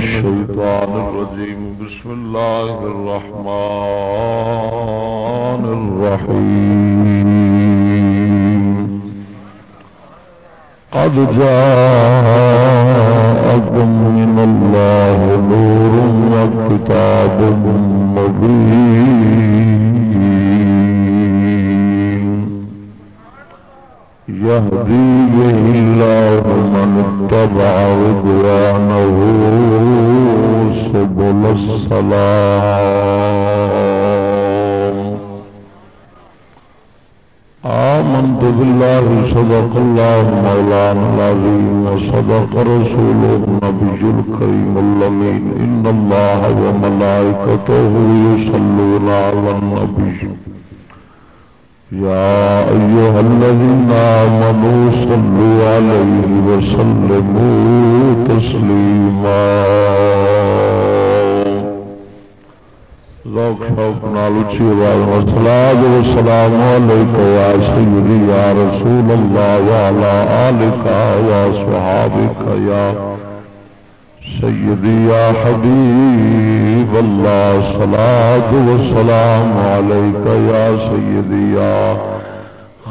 الشيطان الرجيم. بسم الله الرحمن الرحيم. قد جاءكم من الله نور وكتاب مبين. يهدي سبل السلام آمنت بالله، صدق الله مولانا العظيم، وصدق رسوله النبي الكريم اللمين إن الله وملائكته يصلون على النبي. يا أيها الذين آمنوا صلوا عليه وسلموا تسليما. شوق شوق نال اچھی آواز والصلاة والسلام عليك یا سيدي يا رسول الله وعلى آلك وصحابك يا سيدي يا حبيب الله صلاة والسلام عليك یا سیدی یا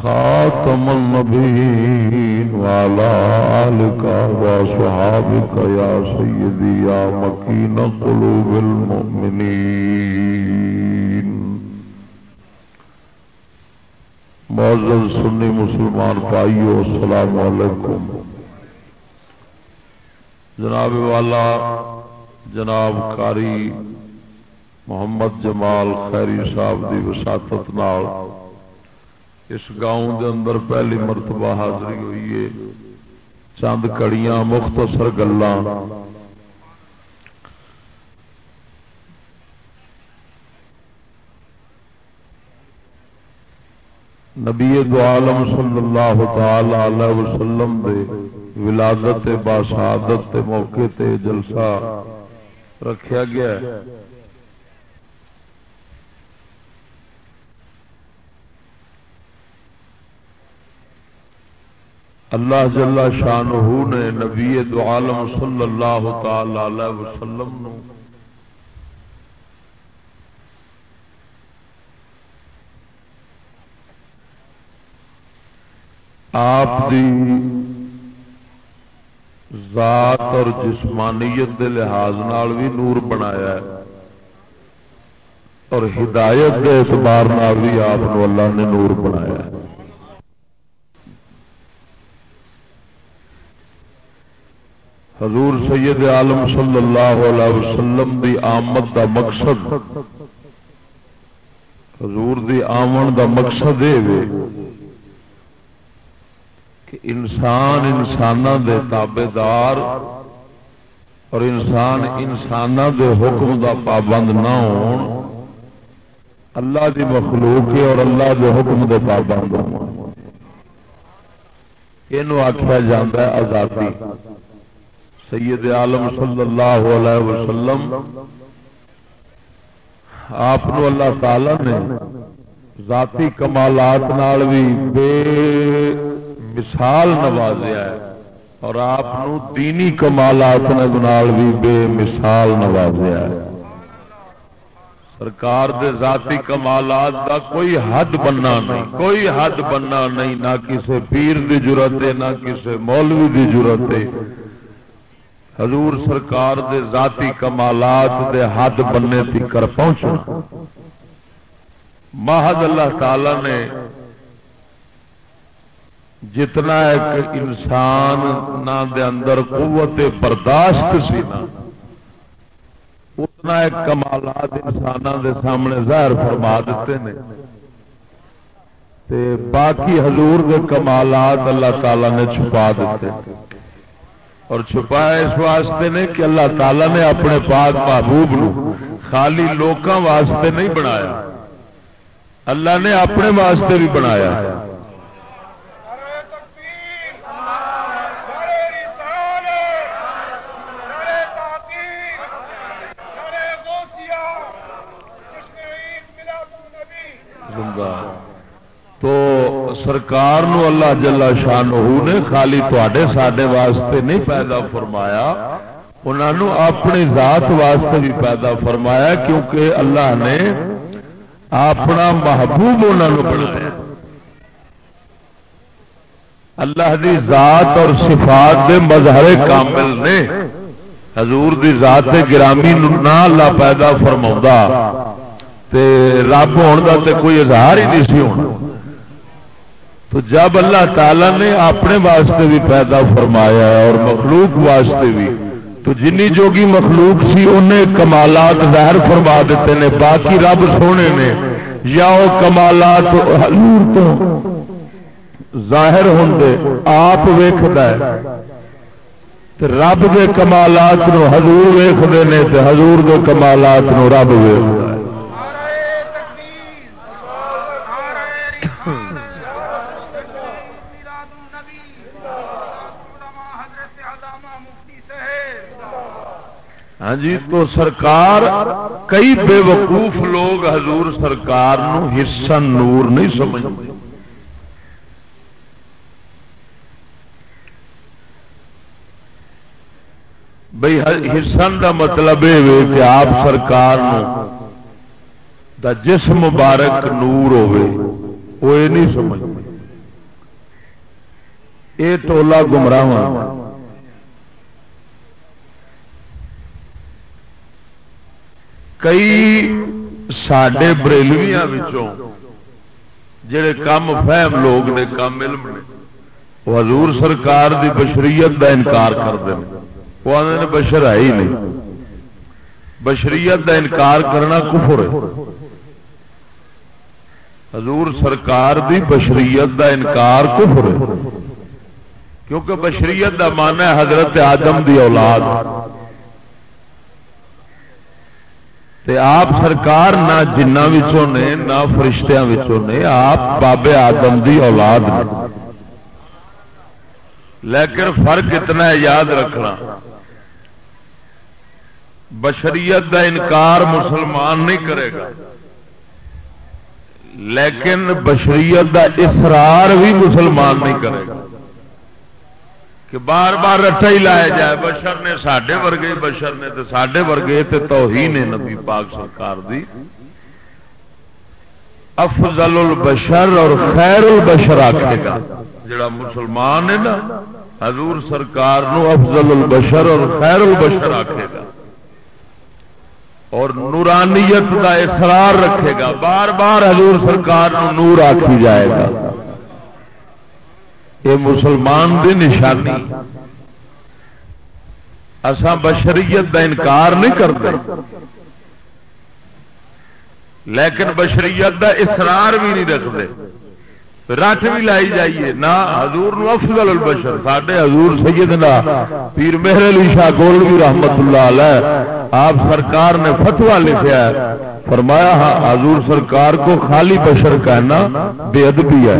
خاتم النبيين وعلى آلك وصحابك يا سيدي يا مكين قلوب المؤمنين معزز سنی مسلمان بھائیو، السلام علیکم۔ جناب والا، جناب کاری محمد جمال خیری صاحب دی وساطت نال اس گاؤں دے اندر پہلی مرتبہ حاضری ہوئی ہے۔ چند کڑیاں مختصر گلاں۔ نبی دو عالم صلی اللہ تعالی علیہ وسلم دے ولادت باسعادت موقع تے جلسہ رکھیا گیا۔ ہے اللہ جل شانہ نے نبی دو عالم صلی اللہ تعالی علیہ وسلم نو آپ دی ذات اور جسمانیت کے لحاظ نال بھی نور بنایا ہے اور ہدایت کے اعتبار بھی آپ اللہ نے نور بنایا ہے۔ حضور سید عالم صلی اللہ علیہ وسلم دی آمد دا مقصد. حضور دی آمن دا مقصد یہ کہ انسان انسان دے تابے دار اور انسان انسان دے حکم دا پابند نہ ہون، اللہ دی مخلوق ہے اور اللہ دے حکم دے پابند ہو یہ آخیا جا آزادی۔ سید عالم صلی اللہ علیہ وسلم، آپ اللہ تعالی نے ذاتی کمالات نال بھی بے مثال نوازیا ہے اور آپ دینی کمالات نال بھی بے مثال نوازیا ہے۔ سرکار دے ذاتی کمالات دا کوئی حد بننا نہیں، کوئی حد بننا نہیں، نہ کسی پیر دی ضرورت ہے، نہ کسی مولوی دی ضرورت ہے۔ حضور سرکار دے ذاتی کمالات دے حد بننے تکر پہنچنا۔ محض اللہ تعالی نے جتنا ایک انسان نہ دے اندر قوت برداشت سی نا، اتنا ایک کمالات انسان دے سامنے ظاہر فرما دیتے ہیں تے باقی حضور دے کمالات اللہ تعالی نے چھپا دیتے۔ اور چھپایا اس واسطے نے کہ اللہ تعالی نے اپنے پاک محبوب نو خالی لوکاں واسطے نہیں بنایا۔ اللہ نے اپنے واسطے بھی بنایا۔ سرکار نو اللہ جلا شان نے خالی تے سڈے واسطے نہیں پیدا فرمایا انہوں اپنی ذات واسطے بھی پیدا فرمایا کیونکہ اللہ نے اپنا محبوب انہوں بنایا اللہ دی ذات اور صفات دے مظہر کامل نے حضور دی ذات گرامی نہ اللہ پیدا فرما رب ہونے کا کوئی اظہار ہی نہیں سی ہونا۔ تو جب اللہ تعالی نے اپنے واسطے بھی پیدا فرمایا اور مخلوق واسطے بھی، تو جنی جوگی مخلوق سی، انہیں کمالات ظاہر فرما دیتے ہیں باقی رب سونے نے، یا وہ کمالات حضور تو ظاہر ہوں آپ ویخد رب کے کمالات نو حضور ویختے ہیں تو حضور کے کمالات نو رب ویخ ہاں جی تو سرکار، کئی بے وقوف لوگ حضور سرکار نو حصہ نور نہیں سمجھ بھائی حصن کا مطلب یہ کہ آپ سرکار نو دا جسم مبارک نور ہوے وہ یہ نہیں سمجھ یہ ٹولا گمراہ کئی سڈے بریلویا جڑے کم فہم لوگ نے کم علم نے وہ حضور سرکار دی بشریت دا انکار کرتے ہیں وہ آدھے بشر ہے ہی نہیں۔ بشریت دا انکار کرنا کفر ہے۔ حضور سرکار دی بشریت دا انکار کفر ہے۔ کیونکہ بشریت دا مانا ہے حضرت آدم دی اولاد۔ تے آپ سرکار نہ جنہ نے، نہ فرشتیاں نے، آپ بابے آدم دی اولاد نے۔ لیکن فرق اتنا ہے، یاد رکھنا۔ بشریت دا انکار مسلمان نہیں کرے گا۔ لیکن بشریت دا اسرار بھی مسلمان نہیں کرے گا۔ کہ بار بار رٹا ہی لایا جائے، بشر نے سڈے ورگے، بشر نے تو سڈے ورگے تو ہی نے نبی پاک سرکار دی۔ افضل البشر اور خیر البشر آخے گا۔ جڑا مسلمان ہے نا، حضور سرکار نو افضل البشر اور خیر البشر آخے گا۔ اور نورانیت کا اصرار رکھے گا۔ بار بار حضور سرکار نو نور آخی جائے گا۔ یہ مسلمان دی نشانی۔ اسا بشریت کا انکار نہیں کرتے۔ لیکن بشریت کا اسرار بھی نہیں رکھتے۔ رٹ بھی لائی جائیے۔ نہ حضور نو افضل البشر۔ ساڈے حضور سیدنا پیر مہر علی شاہ گول رحمت اللہ علیہ، آپ سرکار نے فتوا لکھا ہے۔ فرمایا ہاں حضور سرکار کو خالی بشر کہنا بے ادبی ہے۔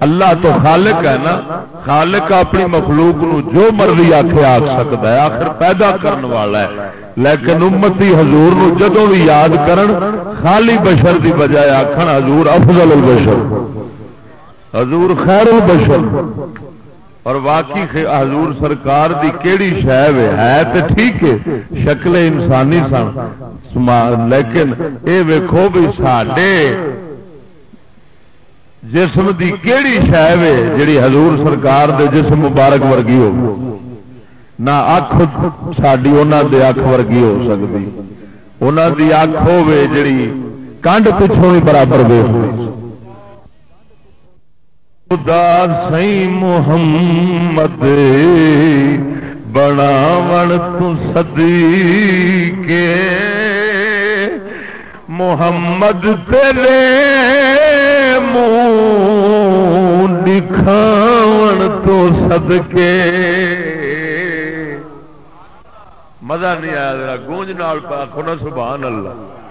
اللہ تو خالق ہے نا۔ خالق اپنی مخلوق نو جو مرضی آخے آخ سکتا ہے، آخر پیدا کرنے والا ہے۔ لیکن امتی حضور نو جدو بھی یاد کرن، خالی بشر دی بجائے آخر حضور افضل البشر۔ حضور خیر البشر اور واقعی حضور سرکار دی کیڑی شہ ہے؟ تو ٹھیک ہے شکل انسانی سن۔ لیکن اے ویکھو بھی ساڈے جسم دی کیڑی شہ جڑی حضور سرکار دے جسم مبارک ورگی ہو۔ نہ اکھ ساری انہوں دے اکھ ورگی ہو سکتی انہوں دی اکھ ہو جڑی کنڈ پچھوں بھی برابر ویستی خدا سی محمد بناون تو صدی کے محمد تیرے منہ دکھاون تو صدقے مزہ نہیں آیا گونج نال پاکو نا سبحان اللہ۔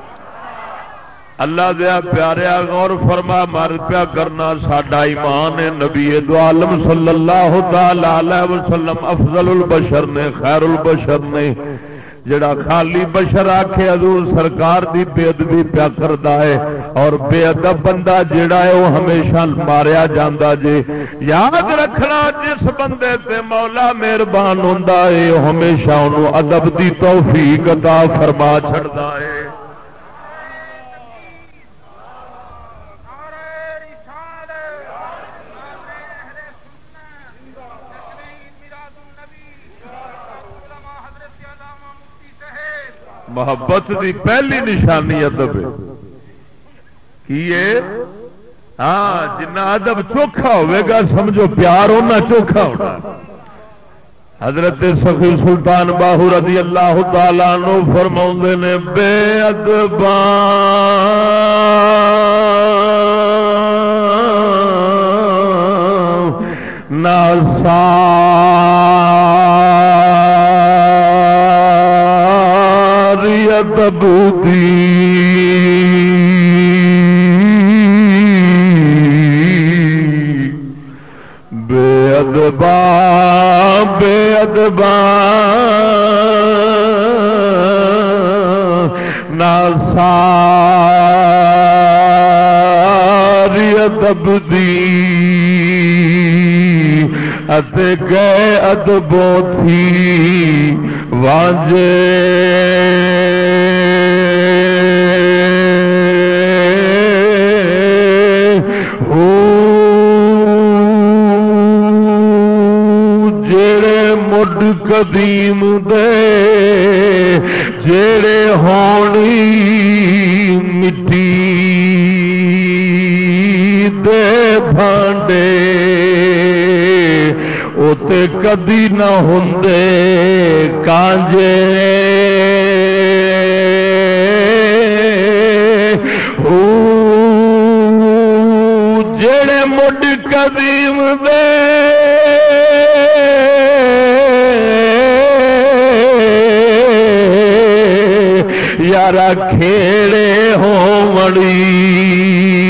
اللہ دیا پیاریا غور فرما مر پیا کرنا، ساڈا ایمان ہے۔ نبی دو عالم صلی اللہ تعالی علیہ وسلم افضل البشر نے، خیر البشر نے۔ جڑا خالی بشر آخے حضور سرکار دی بے ادبی پیا کرتا ہے۔ اور بے ادب بندہ جڑا ہے وہ ہمیشہ ماریا جاندہ جے۔ یاد رکھنا، جس بندے تے مولا مہربان ہوں ہمیشہ انہوں ادب دی توفیق عطا فرما چھڑتا ہے۔ محبت دی پہلی نشانی ادب کی ہاں جنا ادب چوکھا ہوئے گا، سمجھو، پیار ہونا چوکھا ہونا۔ حضرت سخی سلطان باہو رضی اللہ تعالی نو فرما نے، بے ادبان ناسا بے ادبا بے ادبا۔ ناساری ادب دی گئے ادبوں تھی واجے قدیم دے جڑے ہونی مٹی دے بھانڈے اتے کدی نہ ہوں کانجے۔ جڑے مڈ قدیم دے۔ یار کھیڑے ہو مڑی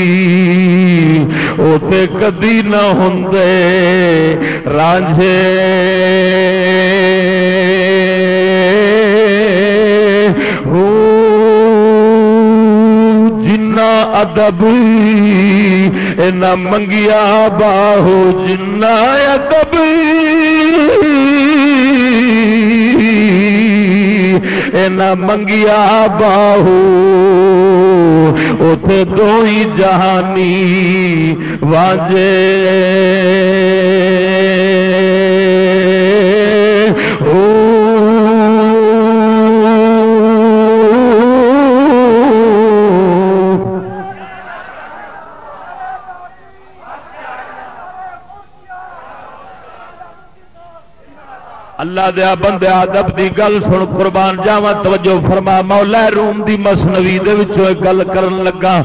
اتے کدی نہ ہوں رانجے جنا ادب اینا منگیا باہو جنا ادب منگیا باہو۔ اتے دو ہی جہانی واجے۔ اللہ دیا بندے ادب دی گل سن، قربان جاوا توجہ فرما، مولا روم دی مسنوی دے وچوں گل کرن لگا۔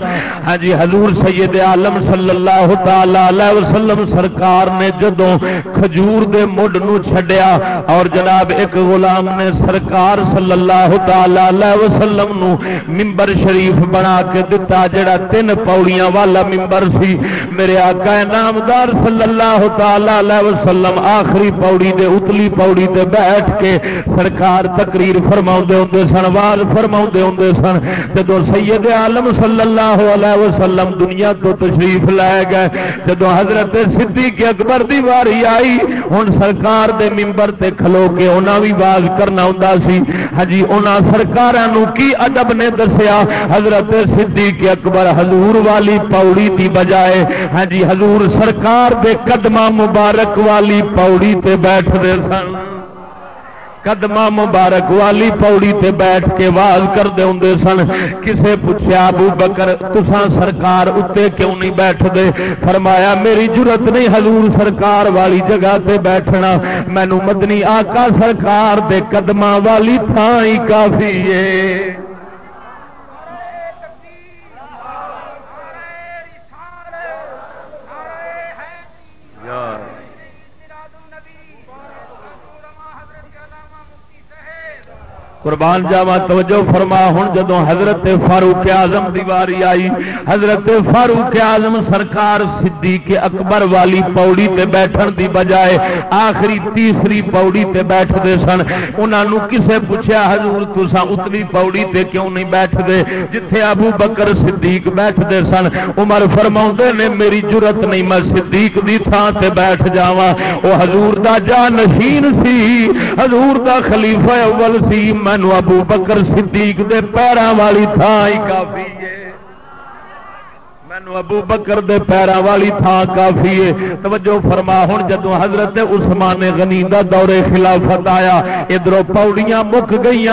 ہاں جی حضور سید عالم صلی اللہ تعالی علیہ وسلم سرکار نے جدوں کھجور دے مڈ نو چھڈیا اور جناب ایک غلام نے سرکار صلی اللہ تعالی علیہ وسلم نو منبر شریف بنا کے دتا، جڑا تین پاڑیاں والا منبر سی۔ میرے آقا نامدار صلی اللہ تعالی علیہ وسلم آخری پاڑی دے، اتلی پاڑی تے بیٹھ کے سرکار تقریر فرما ہوں سن واز فرما ہوں سن۔ جدو سید عالم صلی اللہ علیہ وسلم دنیا تو تشریف لے گئے، جدو حضرت صدیق اکبر دی واری آئی ہوں سرکار دے ممبر تے کھلو کے انہاں بھی باز کرنا ہوں سی۔ ہجی ہاں جی، انہاں سرکاروں کی ادب نے دسیا، حضرت صدیق اکبر حضور والی پوڑی دی بجائے۔ ہاں جی حضور سرکار دے قدمہ مبارک والی پوڑی تے بیٹھ دے سن۔ قدم مبارک والی پوڑی تے بیٹھ کے واز کرتے ہوں سن۔ کسے پوچھا ابو بکر تسان سرکار اتنے کیوں نہیں بیٹھ دے فرمایا، میری ضرورت نہیں حضور سرکار والی جگہ تے بیٹھنا۔ مینو مدنی آقا سرکار دے قدم والی تھان کافی ہے۔ قربان جاوا توجہ فرما ہوں جدو حضرت فاروق اعظم دیواری آئی، حضرت فاروق اعظم سرکار صدیق اکبر والی پوڑی تے بیٹھن دی بجائے آخری تیسری پوڑی تے بیٹھتے سن۔ انہوں کسے پوچھا حضور تسا اتنی پوڑی تے کیوں نہیں بیٹھتے جتھے ابو بکر صدیق بیٹھتے سن، عمر فرما نے، میری جرت نہیں، میں صدیق دی تھان تے بیٹھ جاواں۔ وہ حضور دا جا نشین سی، حضور دا خلیفہ اول سی، میں مینو ابو بکر صدیق دے پیروں والی تھان ہی کافی۔ مینو ابو بکر دے پیرا والی تھان کافی ہے۔ توجہ فرما ہوں جدو حضرت عثمان غنی دا دورے خلافت آیا ادھر پوڑیاں مک گئی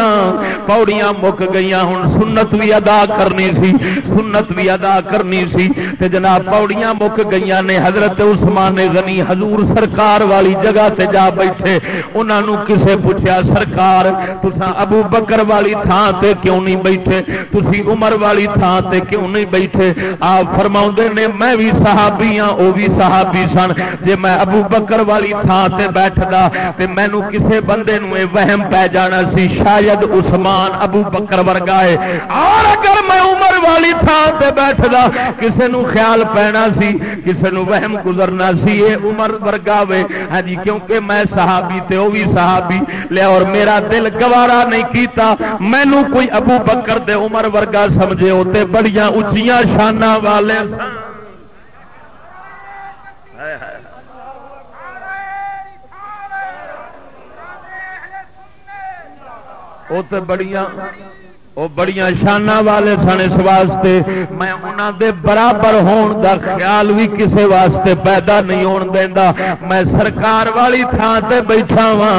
پوڑیاں مک گئی ہوں سنت بھی ادا کرنی سی، سنت بھی ادا کرنی سی۔ تے جناب پوڑیاں مک گئی نے حضرت عثمان غنی حضور سرکار والی جگہ تے جا بیٹھے۔ انہوں کسے پوچھا سرکار تسا ابو بکر والی تھان تے کیوں نہیں بیٹھے؟ تسی عمر والی تھان تے کیوں نہیں بیٹھے؟ آپ فرما نے، میں بھی صحابی ہاں وہ بھی صحابی سن۔ جی میں ابو بکر والی تھان سے بیٹھتا تو مینو کسے بندے نو وہم پی جانا سی، شاید عثمان ابو بکر ورگا ہے۔ اور اگر میں عمر والی تھان سے بیٹھتا کسے نو خیال پینا سی، کسے نو وہم گزرنا سی یہ عمر ورگا وے۔ ہاں جی کیونکہ میں صحابی تے وہ بھی صحابی۔ لے اور میرا دل گوارا نہیں کیتا۔ مینو کوئی ابو بکر دے عمر ورگا سمجھے ہوتے بڑیاں اچیاں شانہ والے والے وہ تو بڑیاں وہ بڑی شانہ والے سن اس واسطے۔ میں انہوں دے برابر ہون دا خیال بھی کسے واسطے پیدا نہیں ہون دینا میں سرکار والی تھان تے بیٹھا وا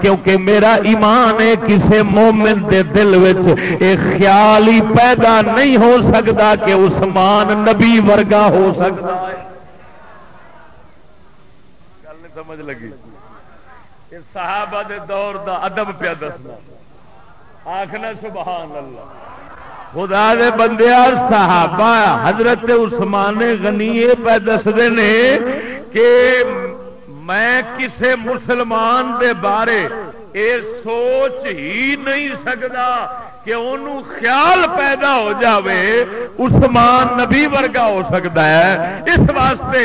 کیونکہ میرا ایمان ہے کسے مومن دے دل وچ ایک خیال ہی پیدا نہیں ہو سکتا کہ عثمان نبی ورگا ہو سکتا ہے۔ گل نہیں سمجھ لگی۔ صحابہ دے دور دا ادب پیا دسنا۔ آخنا سبحان اللہ۔ خدا دے بندے صحابہ حضرت عثمان غنی پہ دستے نے کہ میں کسے مسلمان دے بارے اے سوچ ہی نہیں سکتا کہ انہوں خیال پیدا ہو جاوے، عثمان نبی ورگا ہو سکتا ہے۔ اس واسطے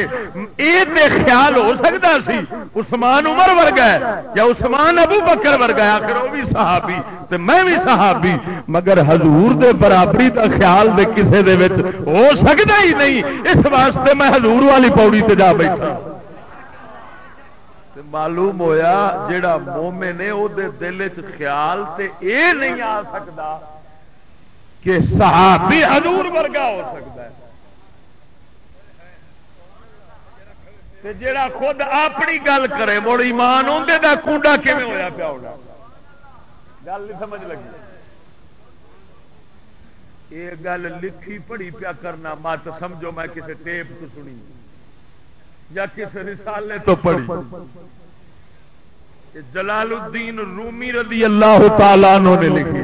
یہ خیال ہو سکتا سی، عثمان عمر ورگا ہے یا عثمان ابو بکر ورگا ہے، آخر وہ بھی صحابی تے میں بھی صحابی، مگر حضور دے برابری دا خیال دے کسے دے وچ ہو سکتا ہی نہیں۔ اس واسطے میں حضور والی پوڑی تے جا بیٹھا۔ معلوم ہویا جڑا مومن ہے وہ دل چ خیال تے اے نہیں آ سکتا کہ صحابی حضور ورگا ہو سکتا ہے۔ تے جڑا خود اپنی گل کرے، مڑ ایمان آدھے کا کنڈا کیون ہوا پیا ہونا؟ گل نہیں سمجھ لگی۔ یہ گل لکھی پڑھی پیا کرنا، مت سمجھو میں کسی ٹیپ تو سنی، یا کسی رسالے تو پڑھی۔ جلال الدین رومی رضی اللہ تعالیٰ نے لکھی۔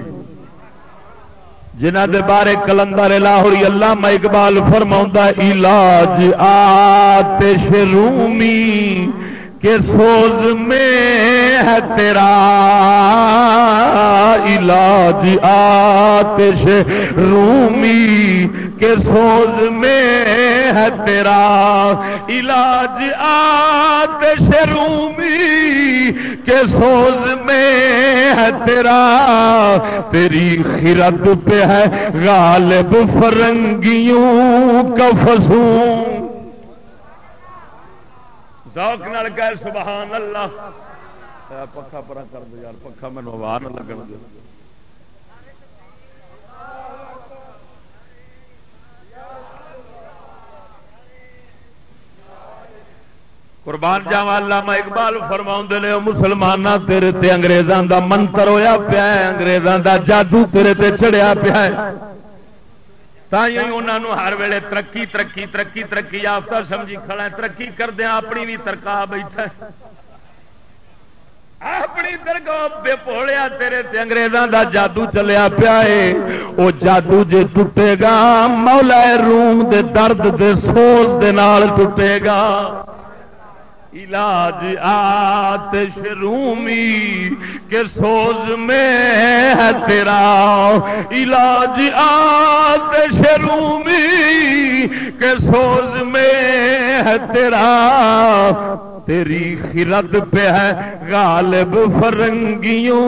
جنہ دے بارے کلندر لاہوری اللہ میں اقبال فرما علاج آتش رومی کے سوز میں ہے تیرا۔ علاج آتش رومی کے سوز میں ہے تیرا علاج آتش رومی کے سوز میں ہے تیرا، تیری خرد پہ ہے غالب فرنگیوں کا فسوں ذوق نال کہہ سبحان اللہ۔ پکھا پرا کر دو یار، پکھا مینو ہوا نہ لگن دے۔ قربان جاوا علامہ اقبال فرما نے مسلمان تیرے تے انگریزاں دا منتر ہویا پیا ہے، انگریزاں دا جادو تیرے تے چڑھیا پیا ہے۔ انہوں ہر ویلے ترقی ترقی ترقی ترقی، یافتہ سمجھی کھڑا ہے۔ ترقی کردیا اپنی بھی ترکا بیٹھا اپنی درگاہ بے پوڑیا تیرے تے انگریزاں دا جادو چلیا پیا ہے۔ او جادو جے ٹوٹے گا، مولا روم دے درد دے سوز دے نال ٹوٹے گا۔ علاج آتش رومی کے سوز میں ہے تیرا۔ علاج آتش رومی کے سوز میں ہے تیرا۔ تیری خرد پہ ہے غالب فرنگیوں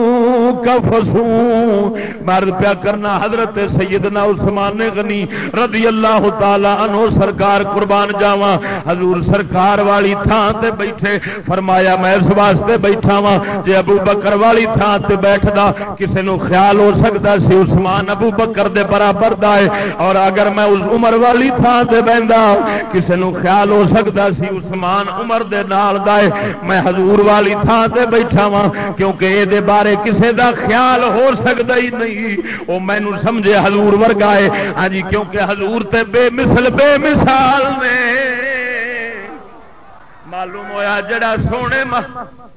کا فسوں مرد پیا کرنا حضرت سیدنا عثمان غنی رضی اللہ تعالی عنہ سرکار قربان جاوا حضور سرکار والی تھان تے بیٹھے۔ فرمایا میں اس واسطے بیٹھا وا جے ابو بکر والی تھان تے بیٹھدا کسے نو خیال ہو سکتا سی عثمان ابو بکر دے برابر دا ہے۔ اور اگر میں اس عمر والی تھان تے بیندا کسے نو خیال ہو سکتا سی عثمان عمر دے نال دا ہے۔ میں حضور والی تھان تے بیٹھا وا کیونکہ اے دے بارے کسے دا خیال ہو سکتا ہی نہیں۔ او مینو سمجھے حضور ورگا ہے۔ ہاں جی کیونکہ حضور تے بے مثل، بے مثال نے۔ معلوم ہویا جڑا سونے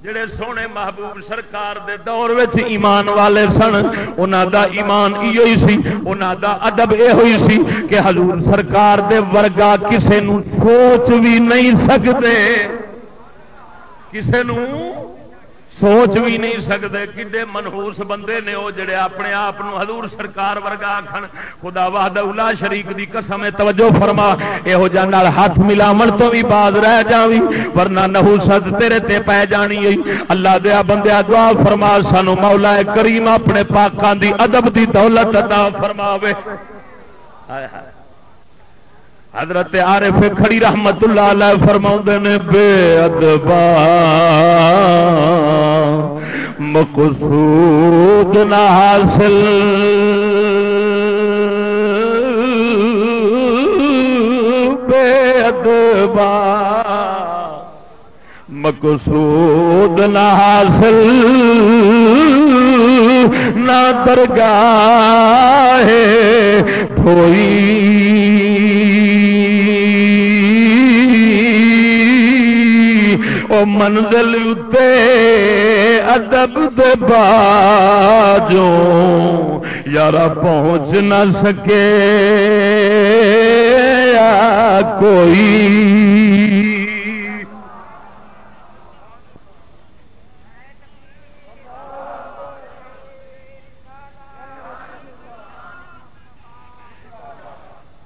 جڑے سونے محبوب سرکار دے دور وچ ایمان والے سن، انہاں دا ایمان ایو ہی سی۔ انہاں دا ادب اے ہوئی سی کہ حضور سرکار دے ورگا کسے نو سوچ بھی نہیں سکتے کسے نو سوچ بھی نہیں سکتے کڈے منہوس بندے نے وہ جڑے اپنے آپ حضور سرکار ورگا آخر خدا وحد الا شریک دی قسم توجہ فرما یہو جان ہاتھ ملاو تو بھی باز رہ جاوی ورنہ نہوست تیرے تے پی جانی ہے اللہ دیا بندیا دعا فرما، سانو مولا کریم اپنے پاکان دی ادب دی دولت عطا فرماوے۔ ہائے ہائے۔ حضرت عارف کھڑی رحمت اللہ علیہ فرما نے، بے ادبا، مقصود نہ حاصل۔ بے ادبا، مقصود نہ حاصل۔ نہ درگاہ دھوئی او منزل اتے ادب باجو یار پہنچ نہ سکے یا کوئی۔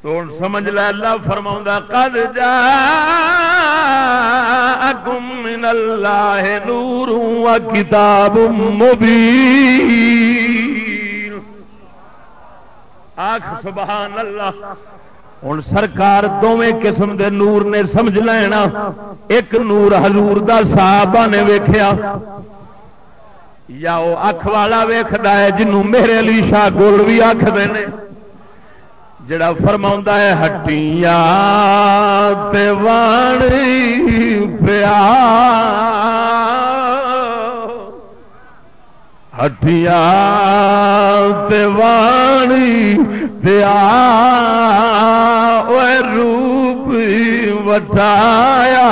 تو سمجھ لے اللہ فرما کد جا من اللہ نور و کتاب مبین آخ سبحان اللہ۔ ہوں سرکار دونیں قسم دے نور نے سمجھ لینا۔ ایک نور حضور دا صحابہ نے ویخیا یا وہ اکھ والا ویختا ہے، جنوں میرے علی شاہ گول بھی آخر جڑا فرما ہے، ہٹیاں پیا ہٹیاں وانی پیا روپ وٹایا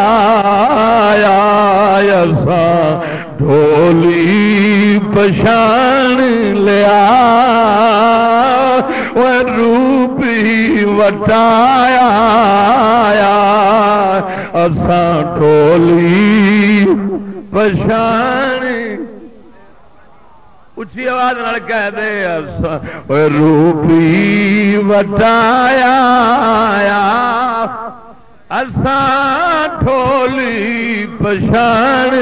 سا ڈھولی پچھان لیا۔ روپی وٹایا اساں ٹولی پچھان۔ اچھی آواز کہہ دے روپی وٹایا اساں ٹھولی پچھان۔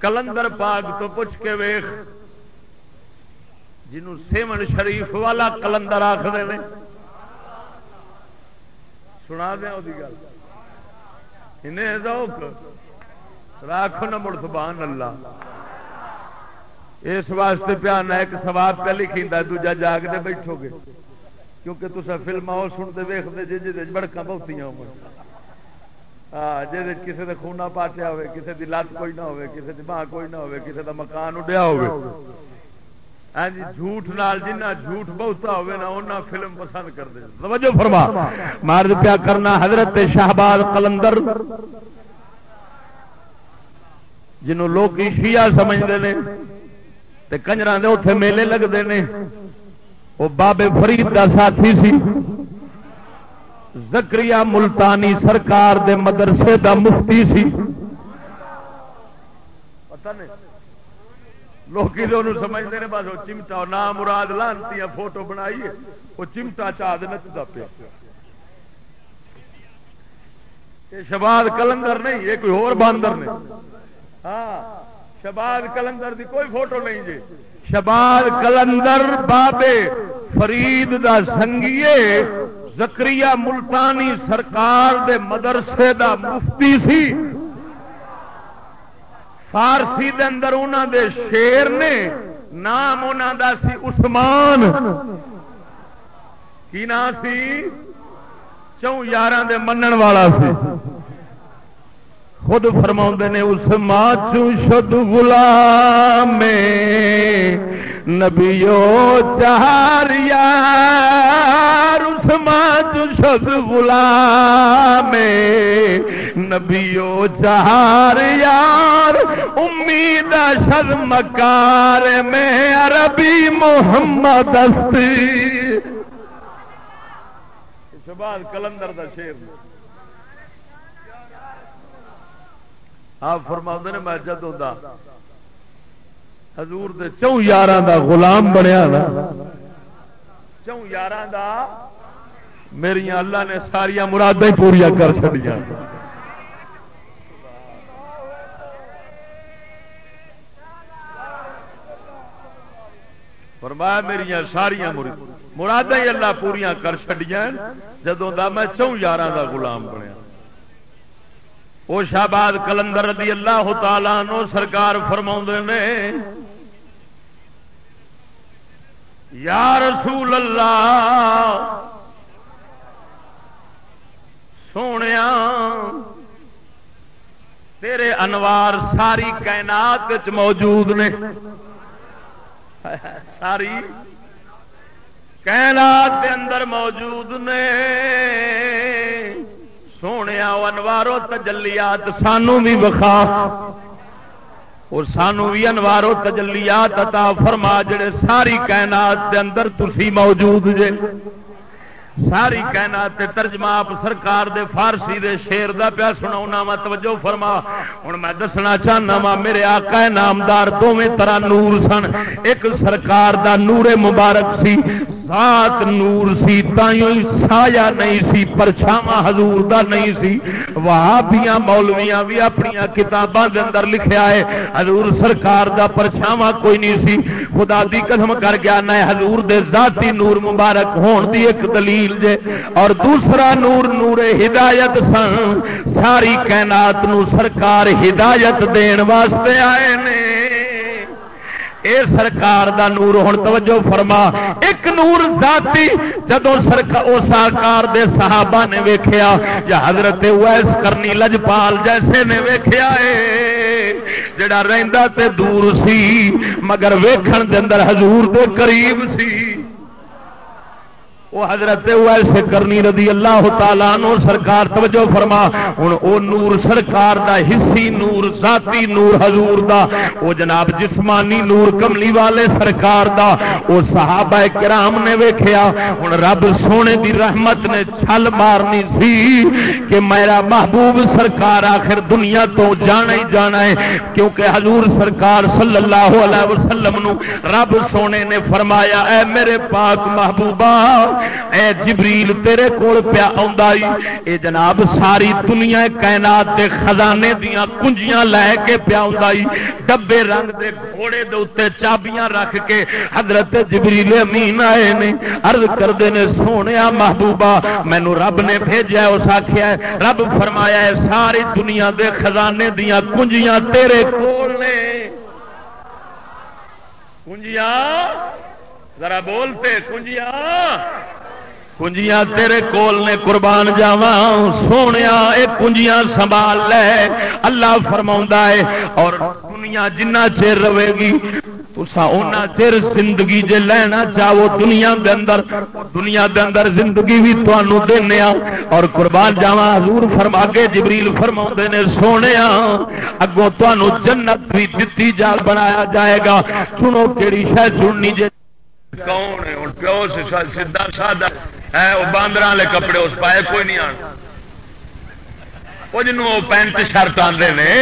کلندر پاک تو پوچھ کے ویخ جنوں سیمن شریف والا کلندر آخر سنا دیا وہ گل۔ راکھ نہ سبحان اللہ۔ اس واسطے پیانا ایک سواب پہ لکھی دوجا جاگ دے بیٹھو گے۔ کیونکہ تصا فلم وہ سنتے ویختے جی جی بڑکا بہت ہو جی کسی کا خونا پاٹیا ہوے کسی کی لت کوئی نہ ہوے کسی کی ماں کوئی نہ ہوے کسی کا مکان اڈیا ہوے۔ ہاں جی جھوٹ نال جنہ جھوٹ بہتا ہوئے نا انہاں فلم پسند کر دے توجہ فرما۔ مرد پیا کرنا حضرت شہباز قلندر جنوں لوگ شیعہ سمجھتے ہیں تے کنجراں دے اوتھے میلے لگتے ہیں وہ بابے فرید دا ساتھی سی۔ زکری ملتانی سرکار دے مدرسے دا مفتی سی۔ پتہ نہیں۔ لوگ سمجھتے ہیں، بس وہ چمٹا نام مراد لانتی فوٹو بنائی وہ چمٹا چاہ نچتا پیا شباد کلندر نہیں، یہ کوئی اور باندر نہیں۔ ہاں شباد کلندر دی کوئی فوٹو نہیں جی۔ شباد کلندر بابے فرید دا سنگیے زکری ملتانی سرکار دے مدرسے دا مفتی سی۔ فارسی دے اندر انہوں دے شیر نے نام انہوں دا سی عثمان۔ کی نام سی؟ چون یار دے منن والا سی۔ خود فرما نے اس ماں ماچو شد غلام میں نبیو چار یار اس ماچو غلام نبیو چار یار امید شد مکار میں عربی محمد بعد کلندر دا شیر آپ فرما نے میں جدوں حضور دے چون یار دا غلام بنیا نا۔ چون یار دا میری اللہ نے ساریا مرادیں پوریا کر چڑیا فرمایا میری ساریا مراد اللہ پوریا کر چڑیا جدوں دا میں چون یار دا غلام بنیا۔ وہ شہباد کلندر رضی اللہ تعالی نو سرکار فرما نے، یا رسول اللہ سونے تیرے انوار ساری کائنات موجود نے۔ ساری کائنات کے اندر موجود نے۔ سونے انوارو تجلیات سانو بھی بخا اور سانو بھی انوارو تجلیات عطا فرما جڑے ساری کائنات دے اندر تسی موجود جے ساری کہنا تے ترجمہ آپ سرکار دے فارسی دے شیر دا پیا سنا وا، توجہ فرما۔ ہوں میں دسنا چاہنا وا، میرے آقا نامدار دونیں طرح نور سن۔ ایک سرکار دا نور مبارک سی، ذات نور سی، تائیوں سایہ نہیں سی پرچھاوا حضور دا نہیں سی۔ وہابیاں، مولویاں بھی اپنی کتاباں دے اندر لکھیا ہے۔ حضور سرکار دا پرچھاوا کوئی نہیں سی۔ خدا دی قسم کر گیا نہ حضور دے ذاتی نور مبارک ہون دی ایک دلیل۔ جے اور دوسرا نور نور ہدایت سن۔ ساری کائنات نو سرکار ہدایت دین واسطے آئے نے۔ اے سرکار دا نور ہوں توجہ فرما۔ ایک نور ذاتی جدو سرکار دے صحابہ نے ویکھیا، یا حضرت ویس کرنی لجپال جیسے نے ویکھیا ہے جڑا رہندا تے دور سی، مگر ویکھن دے اندر حضور دے قریب سی۔ وہ حضرت ایسے کرنی رضی اللہ تعالیٰ نو سرکار توجہ فرما۔ ہوں او نور سرکار دا حصی نور، ذاتی نور حضور دا۔ او جناب جسمانی نور کملی والے سرکار دا۔ او صحابہ کرام نے ویکھیا۔ ہوں رب سونے دی رحمت نے چھل مارنی سی کہ میرا محبوب سرکار آخر دنیا تو جانا ہی جانا ہے۔ کیونکہ حضور سرکار صلی اللہ علیہ وسلم نو رب سونے نے فرمایا، اے میرے پاک محبوبہ اے جبریل تیرے کول پیا اے جناب، ساری دنیا کائنات دے خزانے دیاں کنجیاں لے کے پیا ڈبے رنگ دے گھوڑے دے اتنے چابیاں رکھ کے حضرت جبریل امین آئے نے۔ عرض کرتے نے سونے محبوبہ، مینو رب نے بھیجا اس آخیا رب فرمایا ہے، ساری دنیا دے خزانے دیاں کنجیاں تیرے کول نے۔ کنجیاں؟ ذرا بولتے کنجیاں کنجیاں تیرے کول نے قربان جاوا سونے یہ کنجیاں سنبھال لے۔ اللہ فرما ہے، اور دنیا جنہ چیر رہے گی تسا چر زندگی جے لینا چاہو دنیا دے اندر۔ دنیا دے اندر زندگی بھی تمہوں دینا اور قربان جاوا حضور فرما کے جبریل فرما نے سونے اگوں تمہوں جنت بھی دتی جا بنایا جائے گا۔ سنو کہڑی شہ چننی جے۔ کون ہے؟ پیو سیدا سادہ باندر والے کپڑے اس پائے کوئی نہیں آن. وہ جنوب پینٹ شرٹ آتے نے،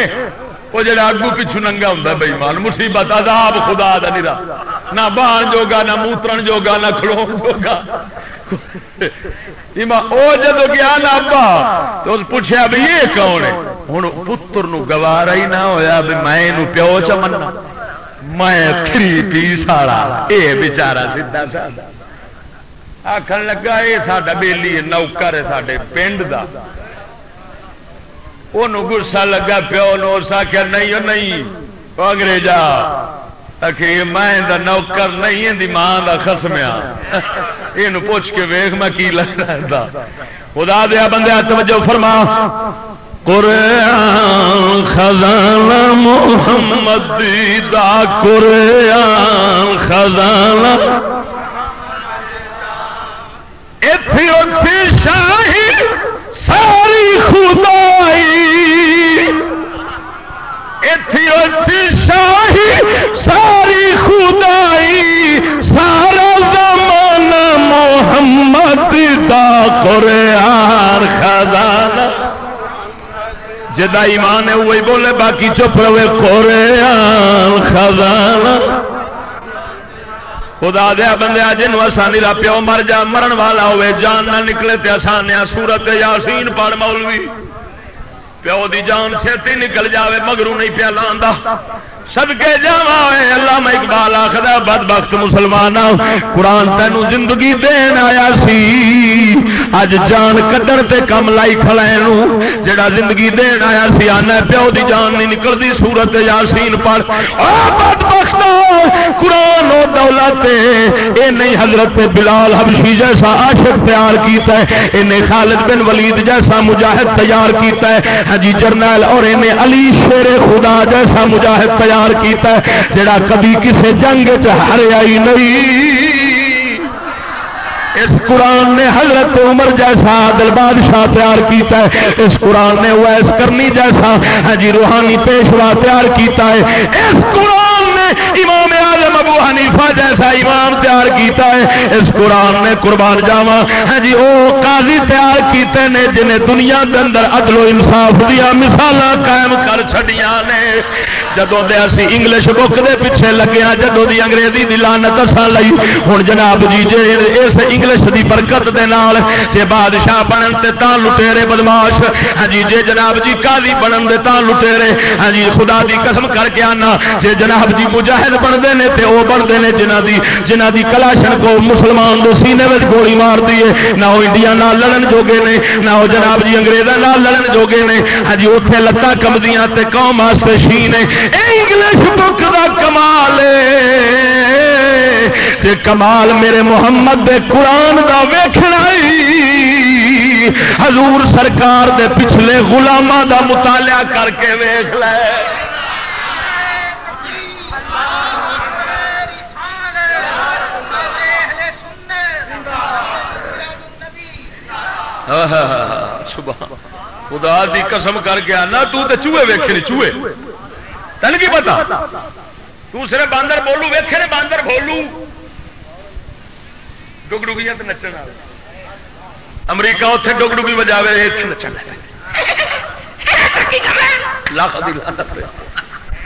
وہ جڑا اگو پچھو ننگا ہوں بھائی مان مصیبت، عذاب خدا دا نہ بہان جوگا، نہ موترن جوگا، نہ کھڑو جوگا. وہ جب گیا نا ابا، تو پوچھا بھی یہ کون ہے؟ ہوں پتر گوارا ہی نہ ہویا بھی میں پیو چمنا میں تھری پیس والا یہ بچارا سیدا سا۔ آخر لگا یہ ساڈا بیلی نوکر ہے سڈے پنڈ کا گسا لگا پیو نو اس آخیا نہیں نہیں۔ انگریزا میں نوکر نہیں ماں کا خسمیا یہ پوچھ کے ویخ میں کی لگتا خدا دیا بندے، توجہ فرما۔ قرآن خزانہ محمد دا قرآن خزانہ شاہی، ساری خدائی. شاہی، ساری خدائی. سارا زمان محمد دا قرآن خزانہ. جدا ایمان ہے، وہی بولے، باقی چپ رہے قرآن خزانہ۔ خدا دیا بندے جنوب آسانی کا پیو مر جا، مرن والا ہوے جان نہ نکلے تے آسانیا سورت یاسین پڑ مولوی۔ پیو دی جان چھتی نکل جاوے مگرو نہیں پیا لا سدکے جا اللہ میں اقبال آخر بد بخت مسلمان قرآن تین زندگی دین آیا سی۔ اج جان قدر تے کم لائی کھڑے جڑا زندگی دین آیا سی، آنا پیو دی جان نہیں نکلتی سورت یاسین پڑھ۔ بد بخت قرآن و دولت اے نہیں حضرت بلال حبشی جیسا عاشق تیار کیتا ہے انہیں خالد بن ولید جیسا مجاہد تیار کیتا ہے۔ حجی جرنیل اور انہیں علی شیر خدا جیسا مجاہد تیار کیتا ہے، جڑا کبھی کسی جنگ چریا ہی نہیں۔ اس قرآن نے حضرت عمر جیسا عادل بادشاہ تیار کیتا ہے، اس قرآن نے ویس کرنی جیسا ہاں جی روحانی پیشوا تیار کیتا ہے۔ اس قرآن نے امام اعظم ابو حنیفہ جیسا امام تیار کیتا ہے، اس قرآن نے قربان جاوا ہاں جی وہ قاضی تیار کیتے نے جنہیں دنیا کے اندر عدل و انصاف دیا مثال قائم کر چڑیا نے۔ جدو دے اسی انگلش بک دے پیچھے لگے ہاں جدو دی انگریزی دی لانت اساں لئی۔ ہن جناب جی جے اس انگلش دی برکت دے نال جے بادشاہ بنن تے تاں لٹیرے بدماش۔ ہاں جی جے جناب جی قاضی بنن دے تاں لٹیرے۔ ہاں جی خدا دی قسم کر کے آنا۔ جے جناب جی مجاہد بندے نے تے او بندے نے جنہاں دی جنہاں دی کلاشن کو مسلمان دے سینے وچ گولی مار دیے نہ او انڈیا نال لڑن جوگے نے، نہ او جناب جی انگریزاں نال لڑن جوگے نے۔ ہاں جی اوتھے لتاں کمدیاں تے قوم واسطے شین انگلش بک کا کمال کمال میرے محمد دے قرآن کا ویخنا حضور سرکار دے پچھلے گلاما دا مطالعہ کر کے ویخ لے۔ خدا دی قسم کر کے آنا، تو تے چوہے ویکھے چوہے۔ تین کی پتا دوسرے باندر بولو ویخے نے باندر بولو۔ ڈگ ڈگیا تو نچن امریکہ اتنے ڈگ ڈگی بجا نچن لاکھ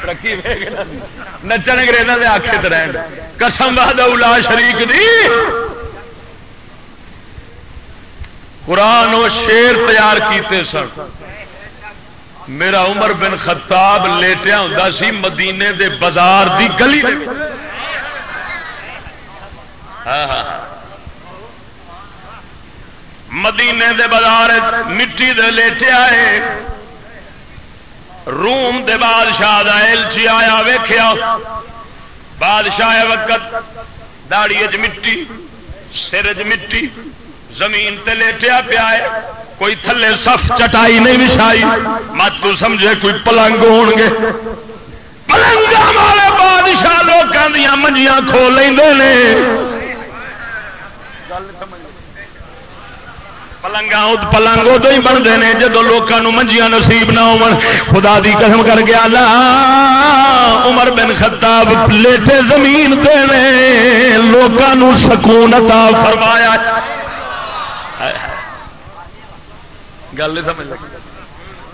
ترقی نچن انگریزوں کے آخر رہن۔ قسم بہاد شریک دی قرآن و شیر تیار کیتے سن۔ میرا عمر بن خطاب لیٹیا ہوں سی مدینے دے بازار دی گلی ہاں،, ہاں، ہاں۔ مدینے دے بازار مٹی دے لیٹیا ہے۔ روم دے بادشاہ ایلچی آیا ویخیا بادشاہ وقت داڑی مٹی سر چ مٹی۔ زمین تے لیٹیا پیا ہے۔ کوئی تھلے سف چٹائی نہیں بچھائی۔ مت تو سمجھے کوئی پلنگ ہو گے۔ پلنگ والے بادشاہ لوگوں دیا منجیاں کھو لیں پلنگا پلنگ ادو ہی بنتے ہیں جدو لوگوں منجیاں نصیب نہ ہو خدا دی قسم کر گیا لا عمر بن خطاب لیٹے زمین دے لوگوں سکون عطا فرمایا۔ گل نہیں سمجھ لگی۔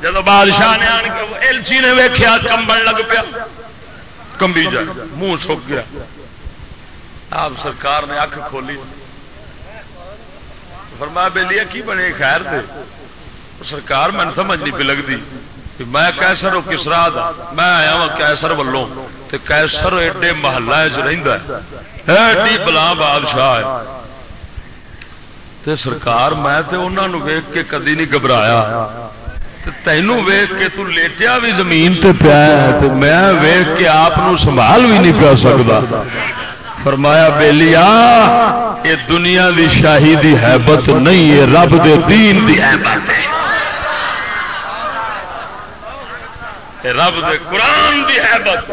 جب بادشاہ نے آن کے ایلچی نے ویخیا کمبن لگ پیا۔ کمبی جائے منہ سک گیا۔ آپ سرکار نے اکھ کھولی۔ فرمایا بے کی بنے خیر دے سرکار میں سمجھ نہیں پہ لگتی۔ میں کیسر کس راہ میں آیا وا کیسر ولوں۔ تے کیسر ایڈے محلہ چ ایڈی بلا بادشاہ تے سرکار میں تے انہوں ویک کے کدی نہیں گھبرایا۔ تینوں ویخ کے تو لیٹیا بھی زمین تے پیا میں ویخ کے آپ سنبھال بھی نہیں پیا سکتا فرمایا بےلیا یہ دنیا دی شاہی دی حیبت نہیں ہے رب دے دین دی حیبت ہے۔ رب دے قرآن دی حیبت۔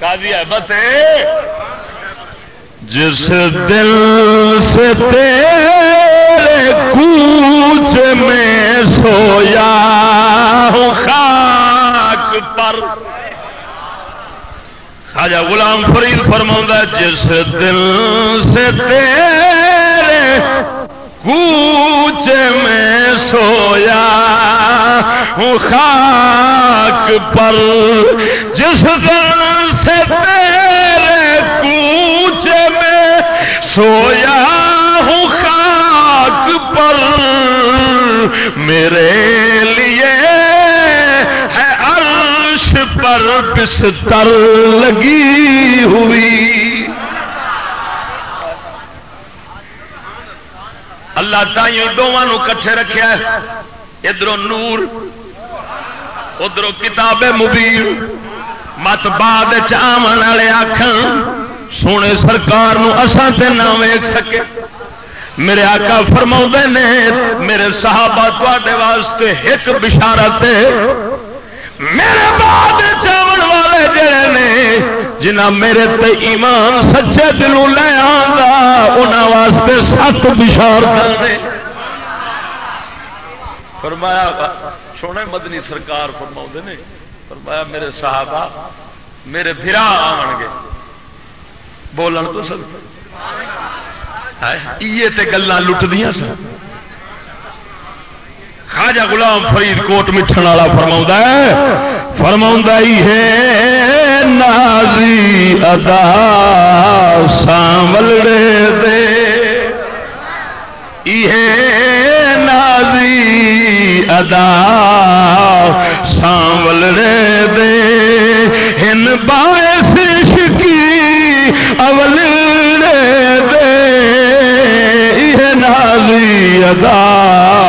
کا حیبت ہے؟ جس دل سے تیرے کوچ میں سویا ہوں خاک پر۔ خاجا غلام فرید فرما جس دل سے تیرے کوچ میں سویا ہوں خاک پر، جس دل سے بستر لگی ہوئی۔ اللہ تائیوں دونوں کٹھے رکھے ادھر نور ادھر کتاب مبیر مت بعد چمن والے آخ سونے سرکار اسان سے نہ ویک سکے۔ میرے آقا فرما نے، میرے صحابہ تے واسطے ایک بشارت میرے بعد چاون نے جنا میرے تے ایمان سچے دلوں لے آ واسطے سات بشارت فرمایا، سونے مدنی سرکار فرما نے، فرمایا، میرے صحابہ، میرے برا آن گے۔ بولن تو سب یہ گلا لٹ دیا سن۔ خاجا غلام فرید کوٹ مٹھن والا فرما ہے فرما ہے نازی ادا سانولڑے دے یہ نازی ادا سانولڑے دے ہن باعث شکی اول دے یہ نازی ادا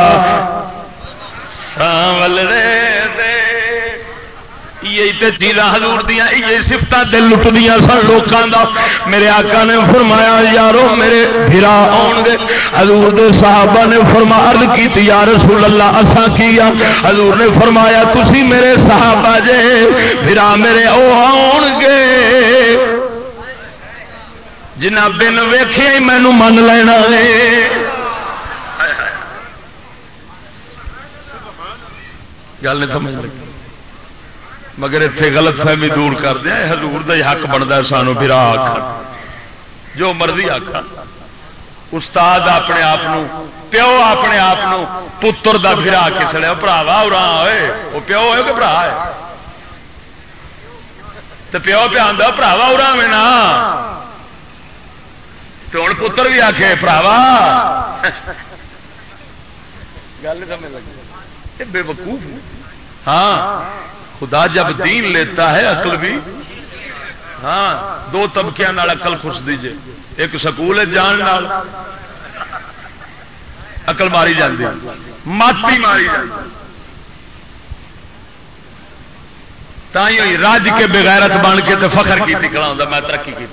چیزاں ہزور دیا یہ سفت دل لٹدیا سن لوگوں کا میرے آقا نے فرمایا، یارو، میرے بھرا آن گے حضور دے صحابہ نے فرما، عرض کی یا رسول اللہ اسا کیا حضور نے فرمایا، تسی میرے صحابہ جے بھرا میرے او آن گے۔ جنہ بن ویخے مینو من لینا ہے۔ گل نہیں سمجھ لگی۔ مگر اتنے غلط فہمی دور کر دیا ہزور کا حق بنتا سانو برا آخ جو مرضی آخ استاد اپنے آپ پیو اپنے آپ پتر کا برا کسڑے براوا ارا ہوئے وہ پیو ہوئے کہ برا ہے؟ تو پیو پہ براوا ارا میں نا؟ تو ہوں پتر بھی آخے براوا گل سمجھ لگی۔ بے وقوف ہاں۔ خدا جب دین لیتا ہے عقل بھی ہاں دو طبقے اقل خوش دیجیے ایک سکول جان اقل ماری جاتی ماتی ماری جاتی رج کے بغیرت بن کے تو فخر کی نکلا میں ترقی کی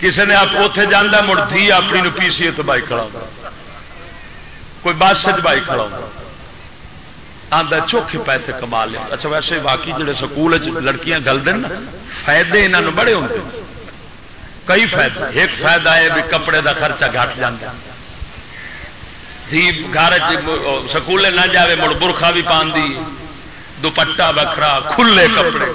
کسی نے آپ اتے جانا مڑ تھی اپنی پی سی بائی کھڑا کوئی بس بائی کھڑا آدھا چوکھے پیسے کما لیا اچھا ویسے باقی جڑے سکول لڑکیاں گل دیں نا، فائدے یہاں بڑے ہوتے کئی فائدے۔ ایک فائدہ ہے بھی کپڑے دا خرچہ گھٹ جاتا گھر سکول نہ جائے مڑ برخا بھی پان دی دوپٹا بکرا کھلے کپڑے۔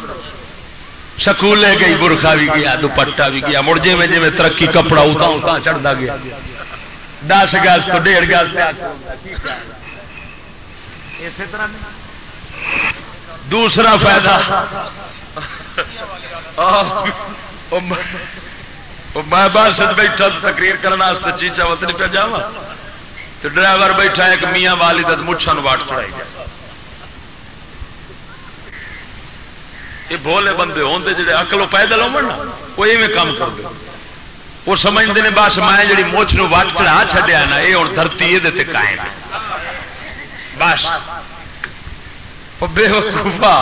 سکولے گئی، برخا بھی گیا دوپٹا بھی گیا۔ مڑ جی میں جی ترقی کپڑا اتنا اتنا چڑھتا گیا۔ دس گز تو ڈیڑھ گز دوسرا فائدہ۔ میں بس بیٹھا تقریر کرنے چیچا وت نہیں پہ جا تو ڈرائیور بیٹھا ایک میاں والی مچھا واٹ چڑھائی گیا۔ یہ بولے بندے ہوتے جڑے اکلو پیدل ہو وہ ایویں کام کرتے وہ سمجھتے ہیں بس میں جی مچھ نو وٹ چڑھا چڈیا نا یہ ہوں دھرتی یہ قائم بس۔ بے وقوفا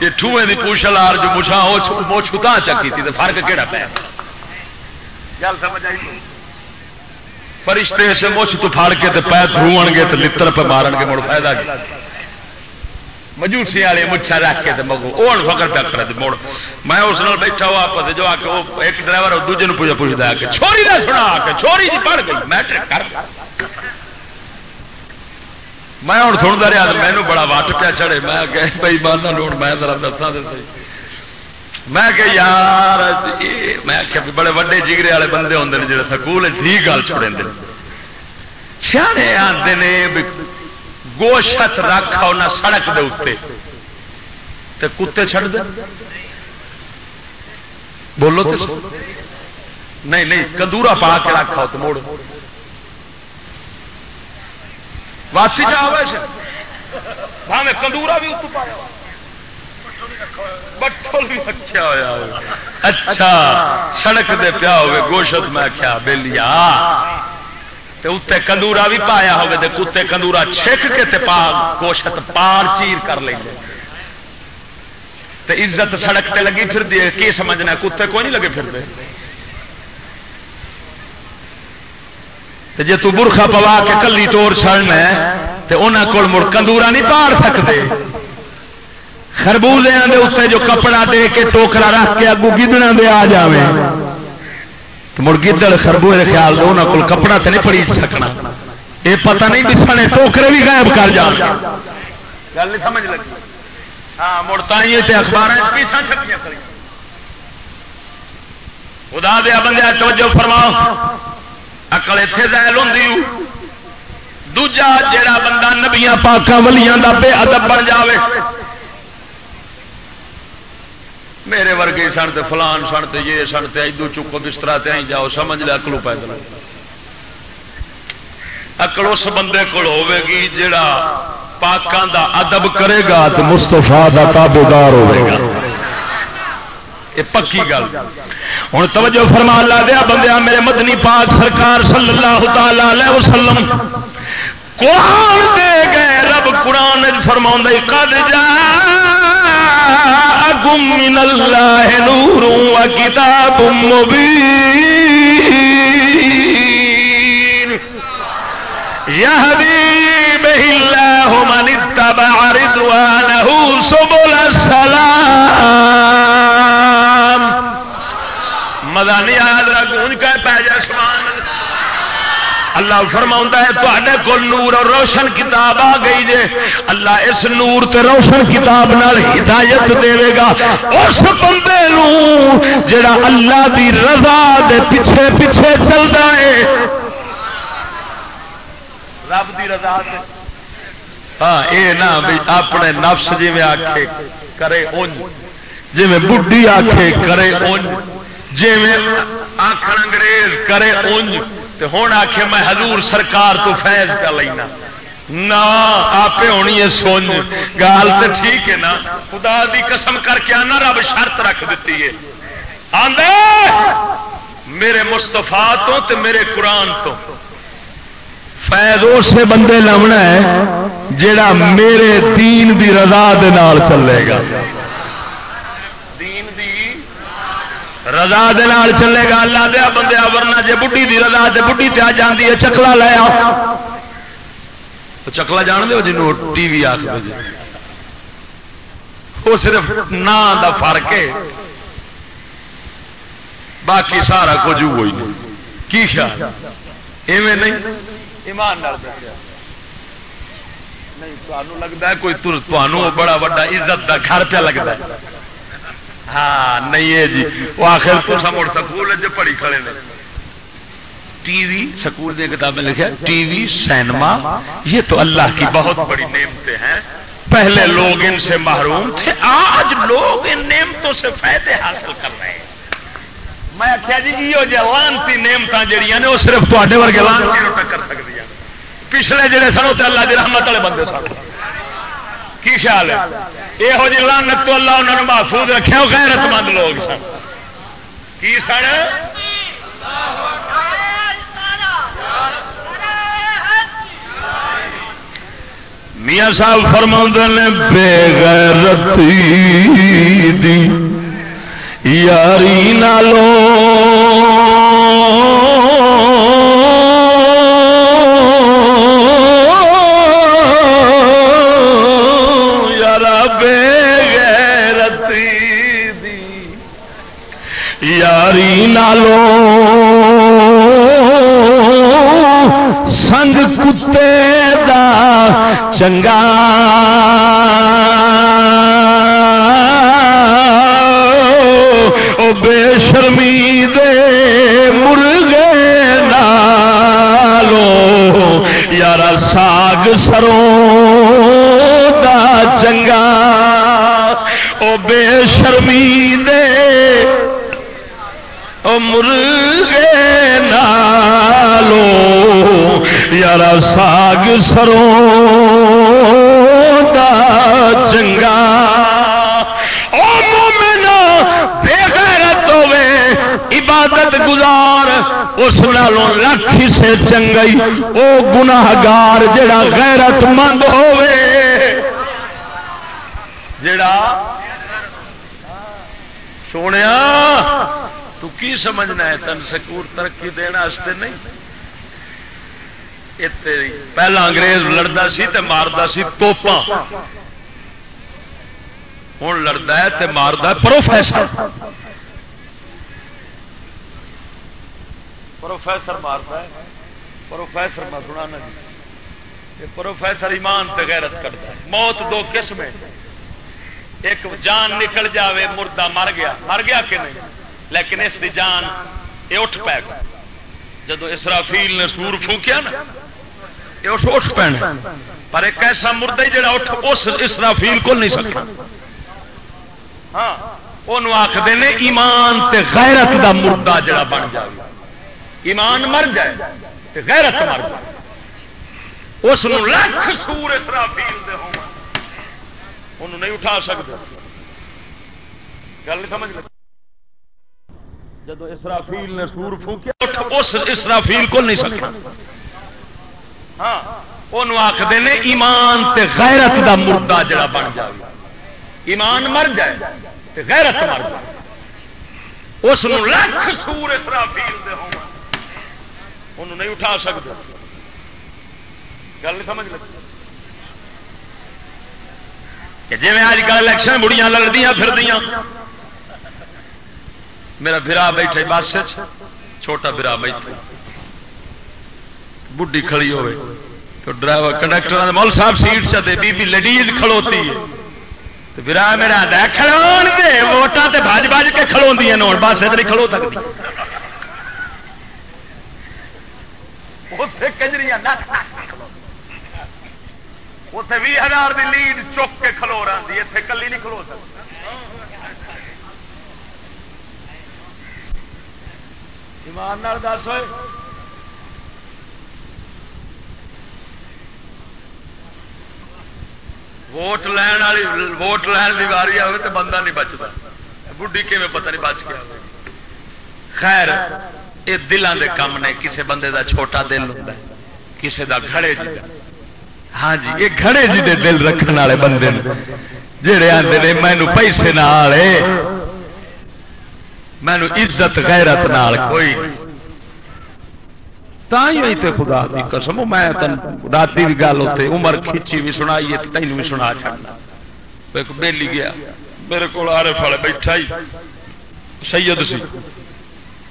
یہ کی پوچھل آر جو مچھا چکی تھی تو فرق پیا گل سمجھ آئی فرشتے سے مچھ تو پھاڑ کے پیر دھو گے تو لڑ پہ مارن گے مڑ فائدہ مجوسی والے مچھا رکھ کے مگو وہ فکر پہ کر مڑ۔ میں اس نال بیٹھا ہوا آپ جو آ کے وہ ایک ڈرائیور دوجے پوچھا پوچھتا کہ چھوڑی نہ سنا کے چھوڑی جی پڑھ گئی میں کر۔ میں ہوں سنتا رہا مینو بڑا وٹ پیا چڑھے۔ میں کہ بھائی مانا لوڑ میں ذرا دسا دے میں کہ یار جی، میں کہ بڑے وڈے جگرے والے بندے ہوں جی سکول ٹھیک گل چھوڑے سیانے آتے ہیں گوشت رکھ آنا سڑک دے اتنے تے کتے چھڑ دے۔ بولو تو نہیں نہیں کدورا پا کے رکھا تو موڑ۔ واسی جا میں کندورا بھی اتو پایا بٹول بھی رکھا ہوا اچھا سڑک دے پیا ہوئے، گوشت میں کیا بے اتنے کندورا بھی پایا ہوگا کتے کندورا چھک کے تے پا، گوشت پار چیر کر لیں تے عزت سڑک تے لگی پھر دی کی سمجھنا کتے کو نہیں لگے پھر دے؟ جی تو برخا پوا کے کلی ٹور چڑنا تو انہوں کو مڑ کندورا نہیں پار سکتے۔ خربوزے دے اتنے جو کپڑا دے کے ٹوکرا رکھ کے اگو گدڑا دے آ جائے مڑ گدڑ خربو خیال دو انہوں کو کپڑا تو نہیں پڑی سکنا۔ یہ پتہ نہیں دسنے ٹوکرے بھی غائب کر جان۔ گل نہیں سمجھ لگی۔ ہاں مڑ تھی اخبار خدا دیا بندے، توجہ فرماؤ۔ اکل اتے زائل ہوں۔ دوجا جڑا بندہ نبیاں پاکاں ولیاں دا بے ادب بن جاوے۔ میرے ورگے سن تے فلان سن تے یہ سن تے ادو چکو بستر تے آئی جاؤ، سمجھ لے اکلو پیدل اکل اس بندے کول ہوے گی جڑا پاکاں دا ادب کرے گا تو مستفا دا تابے دار ہوے گا۔ یہ پکی گل۔ ہوں توجہ فرما لا دیا بندیا میرے مدنی پاک سرکار صلی اللہ تعالی علیہ وسلم، قرآن دے گئے رب قرآن فرما قد جا من اللہ نور و کتاب مبین۔ یہدی به اللہ من اتبع رضوانہ سبل السلام۔ نہیں آیا ذرا گونج کا پی جائے سمان اللہ۔ فرما ہے تے کو نور اور روشن کتاب آ گئی جے۔ اللہ اس نور تے روشن کتاب نال ہدایت دے گا۔ اس بندے جڑا اللہ دی رضا دے پیچھے پیچھے چلتا ہے۔ رب دی رضا دے ہاں یہ نہ اپنے نفس جی میں آخے کرے اونج۔ جی میں بڈی آخے کرے اونج۔ جی آخر انگریز کرے اونج، تے ہوں آخ میں حضور سرکار تو فیض کا لینا۔ نہ آپ ہونی ہے سونج۔ گال تو ٹھیک ہے نا۔ خدا دی قسم کر کے آنا، رب شرط رکھ دیتی ہے۔ آدھے میرے مستفا تو تے میرے قرآن تو۔ فیض اسے بندے لمنا ہے جڑا میرے دین دی رضا دے نال چلے گا۔ رضا دال چلے گا، اللہ دیا بندے ورنہ جی بڑھی دی رضا تے بڑھی تے آ جاندی ہے، چکلا لے آ چکلا جان دو جنوں ٹی وی آ جی وہ صرف نا دا فرق ہے۔ باقی سارا کچھ ہوئی نہیں کی خیال؟ ایویں نہیں؟ ایمان نہیں لگتا ہے کوئی تمہوں بڑا وا عزت کا گھر پہ لگتا ہے۔ ہاں نہیں ہے جی۔ وہ آخر تو مڑ سکول پڑی کھڑے نے۔ ٹی وی سکول کی کتابیں لکھا ٹی وی، سینما، یہ تو اللہ کی بہت بڑی نعمتیں ہیں۔ پہلے لوگ ان سے محروم تھے، آج لوگ ان نعمتوں سے فائدے حاصل کر رہے ہیں۔ میں آخیا جی یہ لانتی نعمت جہیا نے، وہ صرف تے ورگے لانتی کر سکتی ہیں پچھلے جڑے سن اللہ کی رحمت والے بندے سن۔ کی خیال ہے؟ یہو جی لانت تو اللہ انہوں نے محفوظ رکھے غیرت مند لوگ سن۔ کی سن؟ میاں صاحب فرما نے، بے غیرتی دی یاری نالو یاری نالو سنگ کتے دا چنگا او بے شرمی دے مرغے نالو یار ساگ سروں دا چنگا او بے شرمی مرغے نالو یار ساگ سروں دا چنگا۔ او مومنا بے غیرت ہوے عبادت گزار، اس نالوں لکھ سے چنگئی او گناہگار، جڑا غیرت مند ہوے جڑا سونے تو کی سمجھنا ہے تن سکور ترقی دینا واسطے نہیں؟ پہلا انگریز لڑتا سی تے ماردا سی توپا ہوں لڑتا ہے تے ماردا پروفیسر۔ پروفیسر مارتا ہے۔ پروفیسر میں سنا جی۔ پروفیسر ایمان تے غیرت کرتا ہے۔ موت دو قسم ہے ایک جان نکل جاوے، مردہ مر گیا۔ مر گیا کہ نہیں؟ لیکن اس دی جان یہ اٹھ پائے گا۔ جدو اسرافیل نے سور پھونکیا نا، یہ اٹھ اٹھ پینا پر ایک ایسا مردہ ہی جڑا اٹھ اس اسرافیل کو نہیں سکتا۔ ہاں وہ آخر نے، ایمان تے غیرت دا مردہ جڑا بن جائے۔ ایمان مر جائے تے غیرت مر جائے۔ اس لکھ سور اسرافیل دے ہوں انہوں نہیں اٹھا سکتے۔ گل نہیں سمجھ لگی؟ جدو اسرافیل نے سور پھونکیا اس اسرافیل کو نہیں سکتا۔ ہاں وہ آخر نے ایمان تے غیرت دا مردہ جڑا بن جائے۔ ایمان مر جائے تے غیرت مر جائے۔ اس لکھ سور اسرافیل دے ہوں۔ انہوں نہیں اٹھا سکتے گل نہیں سمجھ لگی؟ کہ جی میں اج کل الیکشن بڑیاں لڑدیاں پھر دیاں میرا برا بیٹھے بس چھوٹا برا بیٹھے بڈی کھڑی ہوئے۔ تو ڈرائیور کنڈکٹر مول صاحب سیٹ چلے بی بی لیڈیز کھڑوتی ہے۔ تو برا میرا آدھا کھڑو دے، ووٹاں تے بج بج کے کھڑو دیا نوٹ بس ادھر کھڑو سکتی کجری اتنے بھی ہزار کی لیڈ چک کے کھلو رہی اتنے کلی نہیں کھلو سکتی ایمان دس ہوئے۔ ووٹ لین والی ووٹ لین کی واری آئے تو بندہ نہیں بچتا بڑھی کیون پتہ نہیں بچ گیا۔ خیر یہ دلان دے کام نے کسے بندے دا چھوٹا دل ہوتا ہے، کسے دا گھڑے جی ہاں جی یہ گھڑے جی دے دل رکھنے والے بندے جہے آتے نے مینو پیسے نال مینو عزت غیرت نال کوئی تھی تے خدا دی قسم میں تن رات کی گل ہوتے عمر کھچی بھی سنائی تینوں بھی سنا چڑنا ایک بیلی گیا، میرے کو آرے فل بیٹھا ہی۔ سید سی۔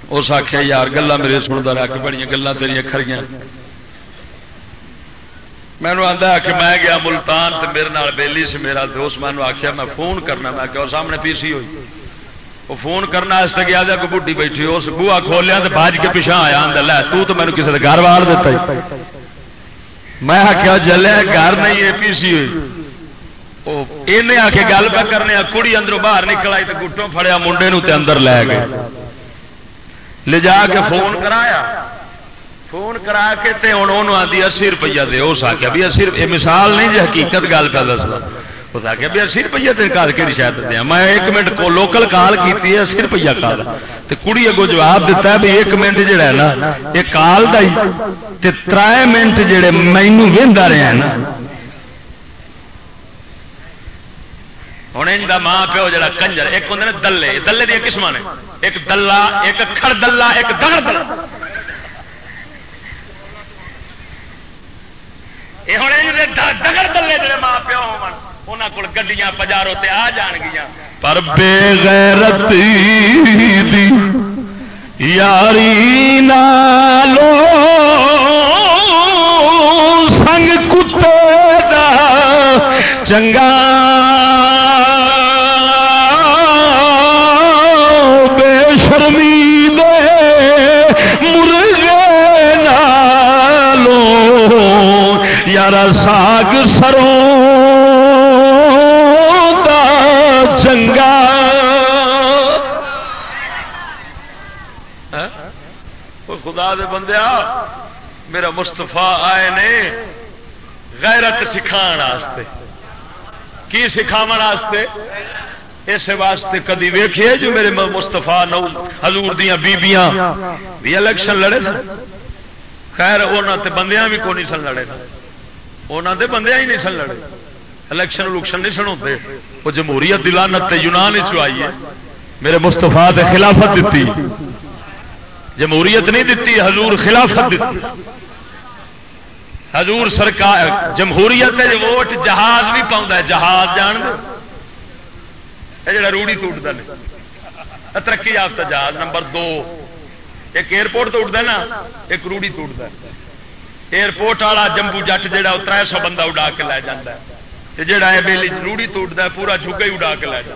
اس آخیا یار گلا میرے سنتا رہا کہ بڑی گلا تیریا کھڑی مینو آتا کہ میں گیا ملتان تو میرے نال بیلی سے میرا دوست مینو آخیا میں فون کرنا، میں کہ سامنے پی سی ہوئی۔ وہ فون کرنے گیا کوئی بڈی بیٹھی، اس بوا کھولیا تو باج کے پیچھا آیا لے، تو تو مینو کسی گھر وال دیتا میں آخیا جلیا گھر نہیں، اے پی سی آ کے گل پہ کرنے کڑی اندروں باہر نکل آئی تو گٹوں فڑیا منڈے تے اندر لے گئے۔ لے جا کے فون کرایا۔ فون کرا کے ہوں آدھی اسی روپیہ دے۔ اس آخیا بھی اسی مثال نہیں جی حقیقت گل پہ دسنا۔ اس آخیا بھی اسی روپیہ دے کر کے شاید دیا میں ایک منٹ کو لوکل کال کی اسی روپیہ کال۔ تو کڑی اگو جواب دیتا ہے بھی ایک منٹ جڑا ہے نا، یہ کال کا ہی۔ ترائے منٹ جڑے مینو وہدا رہا ہے نا۔ ہوں ان ماں پیو جا کنجر، ایک ہوں دلے۔ دلے دیا قسم نے۔ ایک دلہ، ایک کھڑ دلہ، ایک دگڑ دلہ۔ یہ ہوں دگڑ دلے جڑے ماں پیو ہو ہونا کو گڈیاں پجارو تے آ جان گیا پر بے غیرتی دی یاری نالو سنگ کتے دا چنگا ساگ سروں خدا دے بندیا، میرا مستفا آئے نے غیرت سکھا کی سکھاو اس واسطے کدی ویخے جو میرے مستفا نو ہزور دیا بیبیاں بھی الیکشن لڑے خیر وہ بندیاں بھی کو نہیں سن لڑے انہوں دے بندے ہی نہیں سن لڑے۔ الیکشن الیکشن نہیں سن ہوتے وہ جمہوریت دلانت یونان چائی ہے۔ میرے مستفا خلافت دیتی جمہوریت نہیں دیتی، حضور خلافت دیتی۔ حضور سرکار، جمہوریت ووٹ جہاز بھی پاؤں جہاز جان جڑا روڑی ٹوٹتا ہے ترقی یافتہ جہاز نمبر دو۔ ایک ایئرپورٹ تو اٹھتا نا، ایک روڑی ٹوٹتا ہے۔ ایئرپورٹ والا جمبو جٹ جہا وہ تر سو بندہ اڈا کے لے جا جا بیلی روڑی ٹوٹتا پورا جگہ ہی اڈا کے لے جا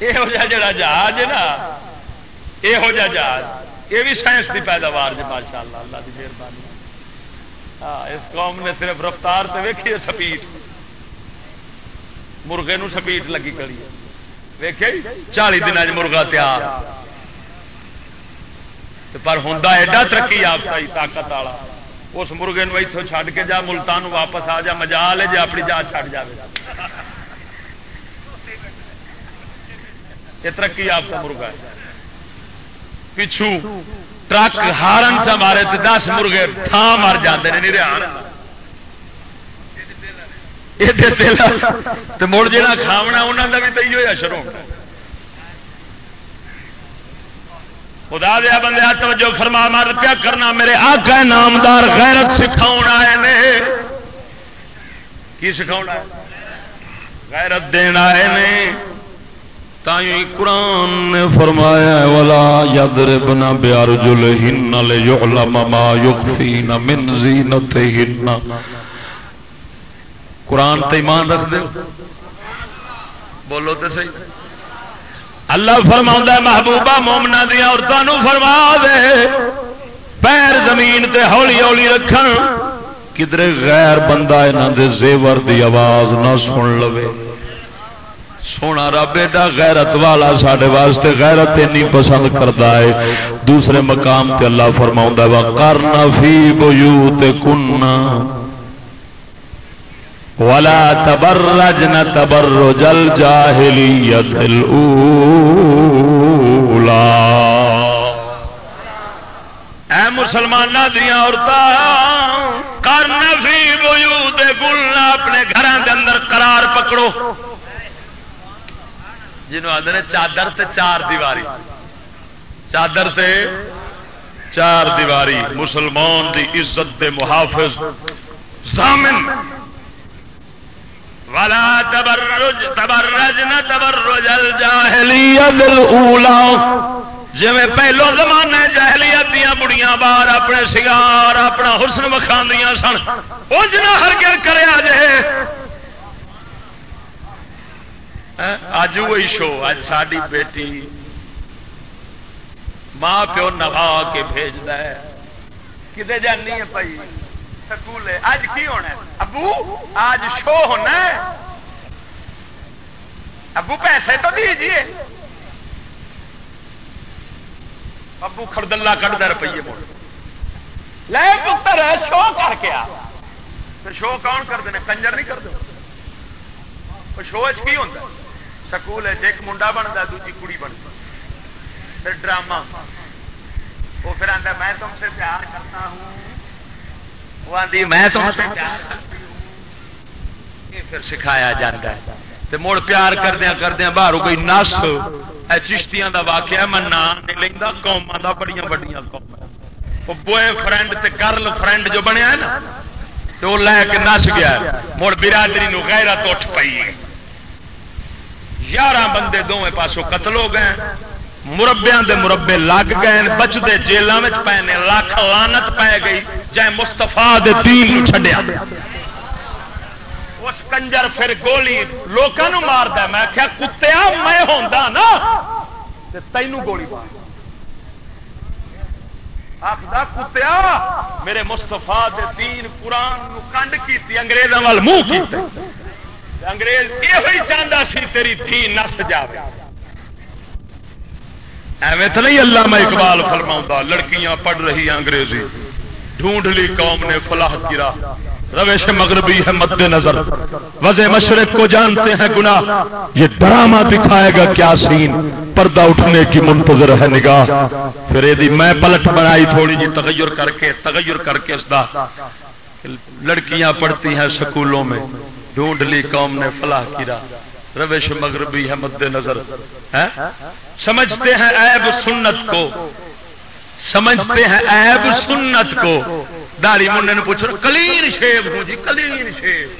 یہ جا جہاز ہے نا یہو جہ جہاز۔ یہ بھی سائنس کی پیداوار جی ماشاء اللہ اللہ کی مہربانی۔ ہاں اس قوم نے صرف رفتار سے ویکھی سپیٹ مرغے نو سپیٹ لگی کری ویکے جی؟ چالی دن جی مرغا تیار۔ پر ہوں ایڈا ترقی یافتہ طاقت والا۔ اس مرغے اتوں چھڈ کے جا، ملتان واپس آ جا مجا لے جا جی، اپنی جا چھڈ جائے یہ ترقی یافتہ مرغا ہے۔ پچھو ٹرک ہارن چ مارے تو دس مرغے تھان مر جاتے ہیں نریان مڑ جا کھاونا انہوں کا بھی تو یہ شروع۔ خدا دیا بندے توجہ فرما مار پیا کرنا، میرے آقا نامدار غیرت سکھاؤ آئے نے۔ کی سکھاؤ غیرت دین آئے نے۔ تھی قرآن نے فرمایا والا ید ربنا بیار جل ہن ما یخفین من زینت ہن قرآن تے ایمان رکھ دے۔ بولو تو صحیح۔ اللہ فرما محبوبہ مومنا دیا عورتوں فرما دے۔ پیر زمین تے ہولی ہولی رکھ کدھر غیر بندہ یہاں دے زیور دی آواز نہ سن لو سونا رب ایڈا غیرت والا سڈے واسطے غیرت اینی پسند کرتا ہے۔ دوسرے مقام تے اللہ فرما وا کرنا فی بو کننا ولا تبرجن تبرج الجاهليه الاولى اے مسلمان دیا عورتیں کر نفی بوجو گلنا اپنے گھروں کے اندر قرار پکڑو۔ جنہوں آدھے چادر سے چار دیواری۔ چادر سے چار دیواری۔ مسلمان دی عزت دے محافظ۔ زامن ولا تبرج تبرج نہ تبرج الجاہلیت الاولا جی پہلو زمانے جہلیت دیا بڑیاں بار اپنے سگار اپنا حسن وکھاندیاں سن وہ جنا ہر گر کریا جے اج وہی شو اج ساری بیٹی ماں پیو نوا کے بھیجد کتنے جانی ہے بھائی سکول اج کی ہونا ابو، آج شو ہونا ابو پیسے تو دیجیے ابو خردلہ کٹ دے روپیے بول لے پتر، شو کر کے آ۔ شو کون کرتے ہیں کنجر نہیں کرتے شو کی ہوتا سکول ایک منڈا بنتا دوجی کڑی بنتا پھر ڈرامہ وہ پھر آتا میں تم سے پیار کرتا ہوں وہ آدھی میں تم سے پیار کرتی ہوں یہ پھر سکھایا جاتا ہے مڑ پیار کردیا کردیا باہر کوئی نس چشتیاں دا واقعہ میں نام نہیں لینا قوما دا بڑی بڑی قوم بوائے فرینڈ تے گرل فرینڈ جو بنیا ہے نا تو لے کے نس گیا مڑ برادری نو غیرت اٹھ پئی یارہ بندے دونوں پاسوں قتل ہو گئے مربیا دے مربے لگ گئے بچتے جیلوں میں پے نے لاکھ لانت پی گئی۔ جائے مستفا دین چھڈیا۔ اس کنجر پھر گولی لوگوں مارد میں کیا کتیا میں ہوتا نا؟ تینوں گولی مار۔ آخر کتیا؟ میرے مستفا دین قرآن کنڈ کی انگریزوں وال منہ انگریز یہ چاہتا سی تیری تھی نس جائے ایویں تو نہیں اللہ میں اقبال فرما لڑکیاں پڑھ رہی انگریزی۔ ڈھونڈ لی قوم نے فلاح گرا۔ روش مغربی ہے مد نظر۔ وزے مشرق کو جانتے ہیں گنا یہ ڈرامہ دکھائے گا کیا سین۔ پردہ اٹھنے کی منتظر ہے نگاہ۔ پھر یہ میں پلٹ بنائی تھوڑی جی تغیر کر کے، تغیر کر کے اس دا۔ لڑکیاں پڑھتی ہیں سکولوں میں۔ ڈھونڈ لی قوم نے فلاح کیا روش مغربی ہے مد نظر۔ ہاں؟ سمجھتے ہیں ایب سنت کو۔ سمجھتے ہیں ایب سنت کو۔ داری منڈے نے پوچھ کلین شیب ہوں جی کلین شیب۔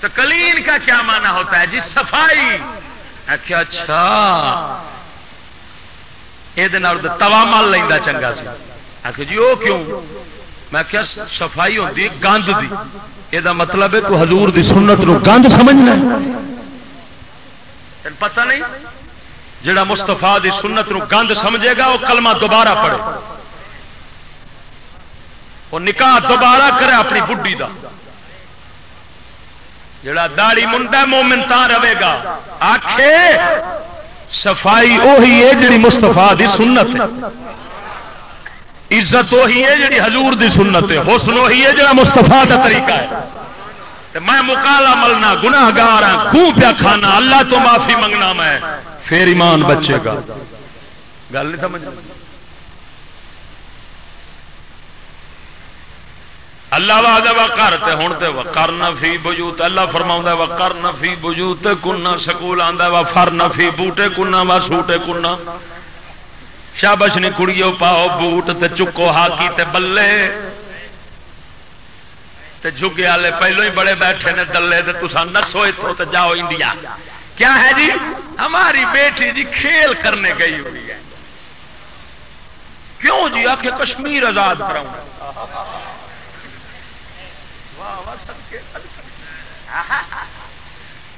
تو کلین کا کیا مانا ہوتا ہے جی؟ صفائی۔ آخیا اچھا۔ یہ توا مل لینا چنگا سی۔ آخ جی وہ کیوں؟ میں کیا صفائی ہوتی گند دی یہ مطلب ہے تو حضور دی سنت نو گند سمجھنا پتہ نہیں جڑا مستفا دی سنت نو گند سمجھے گا وہ کلمہ دوبارہ پڑھے وہ نکاح دوبارہ کرے اپنی بڈی دا جڑا داڑی منڈا مومن تا رہے گا آخے صفائی وہی ہے جڑی مستفا دی سنت ہے عزت وہی ہے جڑی حضور دی سنت ہے، حسن وہی ہے جڑا مستفا کا طریقہ ہے۔ میں مکالا ملنا گناگار ہاں خوب پیا کھانا، اللہ تو معافی منگنا میں۔ پھر ایمان بچے گا۔ گل نہیں سمجھ اللہ واد وکر ہوں تو وکر نفی بجوت۔ اللہ فرما وکر نفی بجوت، کنا سکول آتا وا فر نفی بوٹے، کنا وا سوٹے، کنا۔ شابش نہیں کڑیو پاؤ بوٹ تے چکو ہاکی تے بلے تے جگے والے پہلو ہی بڑے بیٹھے نے دلے تے تسا نسو اتو تے جاؤ انڈیا۔ کیا ہے جی؟ ہماری بیٹی جی کھیل کرنے گئی ہوئی ہے۔ کیوں جی؟ آ کے کشمیر آزاد کراؤں۔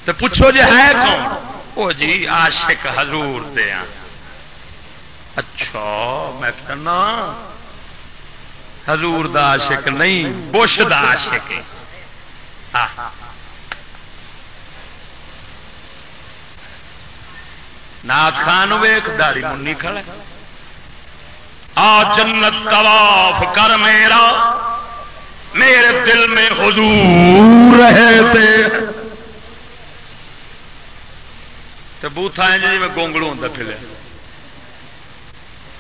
تو پوچھو جی ہے کون؟ وہ جی عاشق حضور دے اچھا میں کہنا حضور دا عاشق نہیں، بش دا عاشق نا خان ویخ داڑی منی کھڑا۔ آ، جنت طواف کر میرا، میرے دل میں حضور رہے تو بوتھا ہے جی میں گونگلو ہوں پھر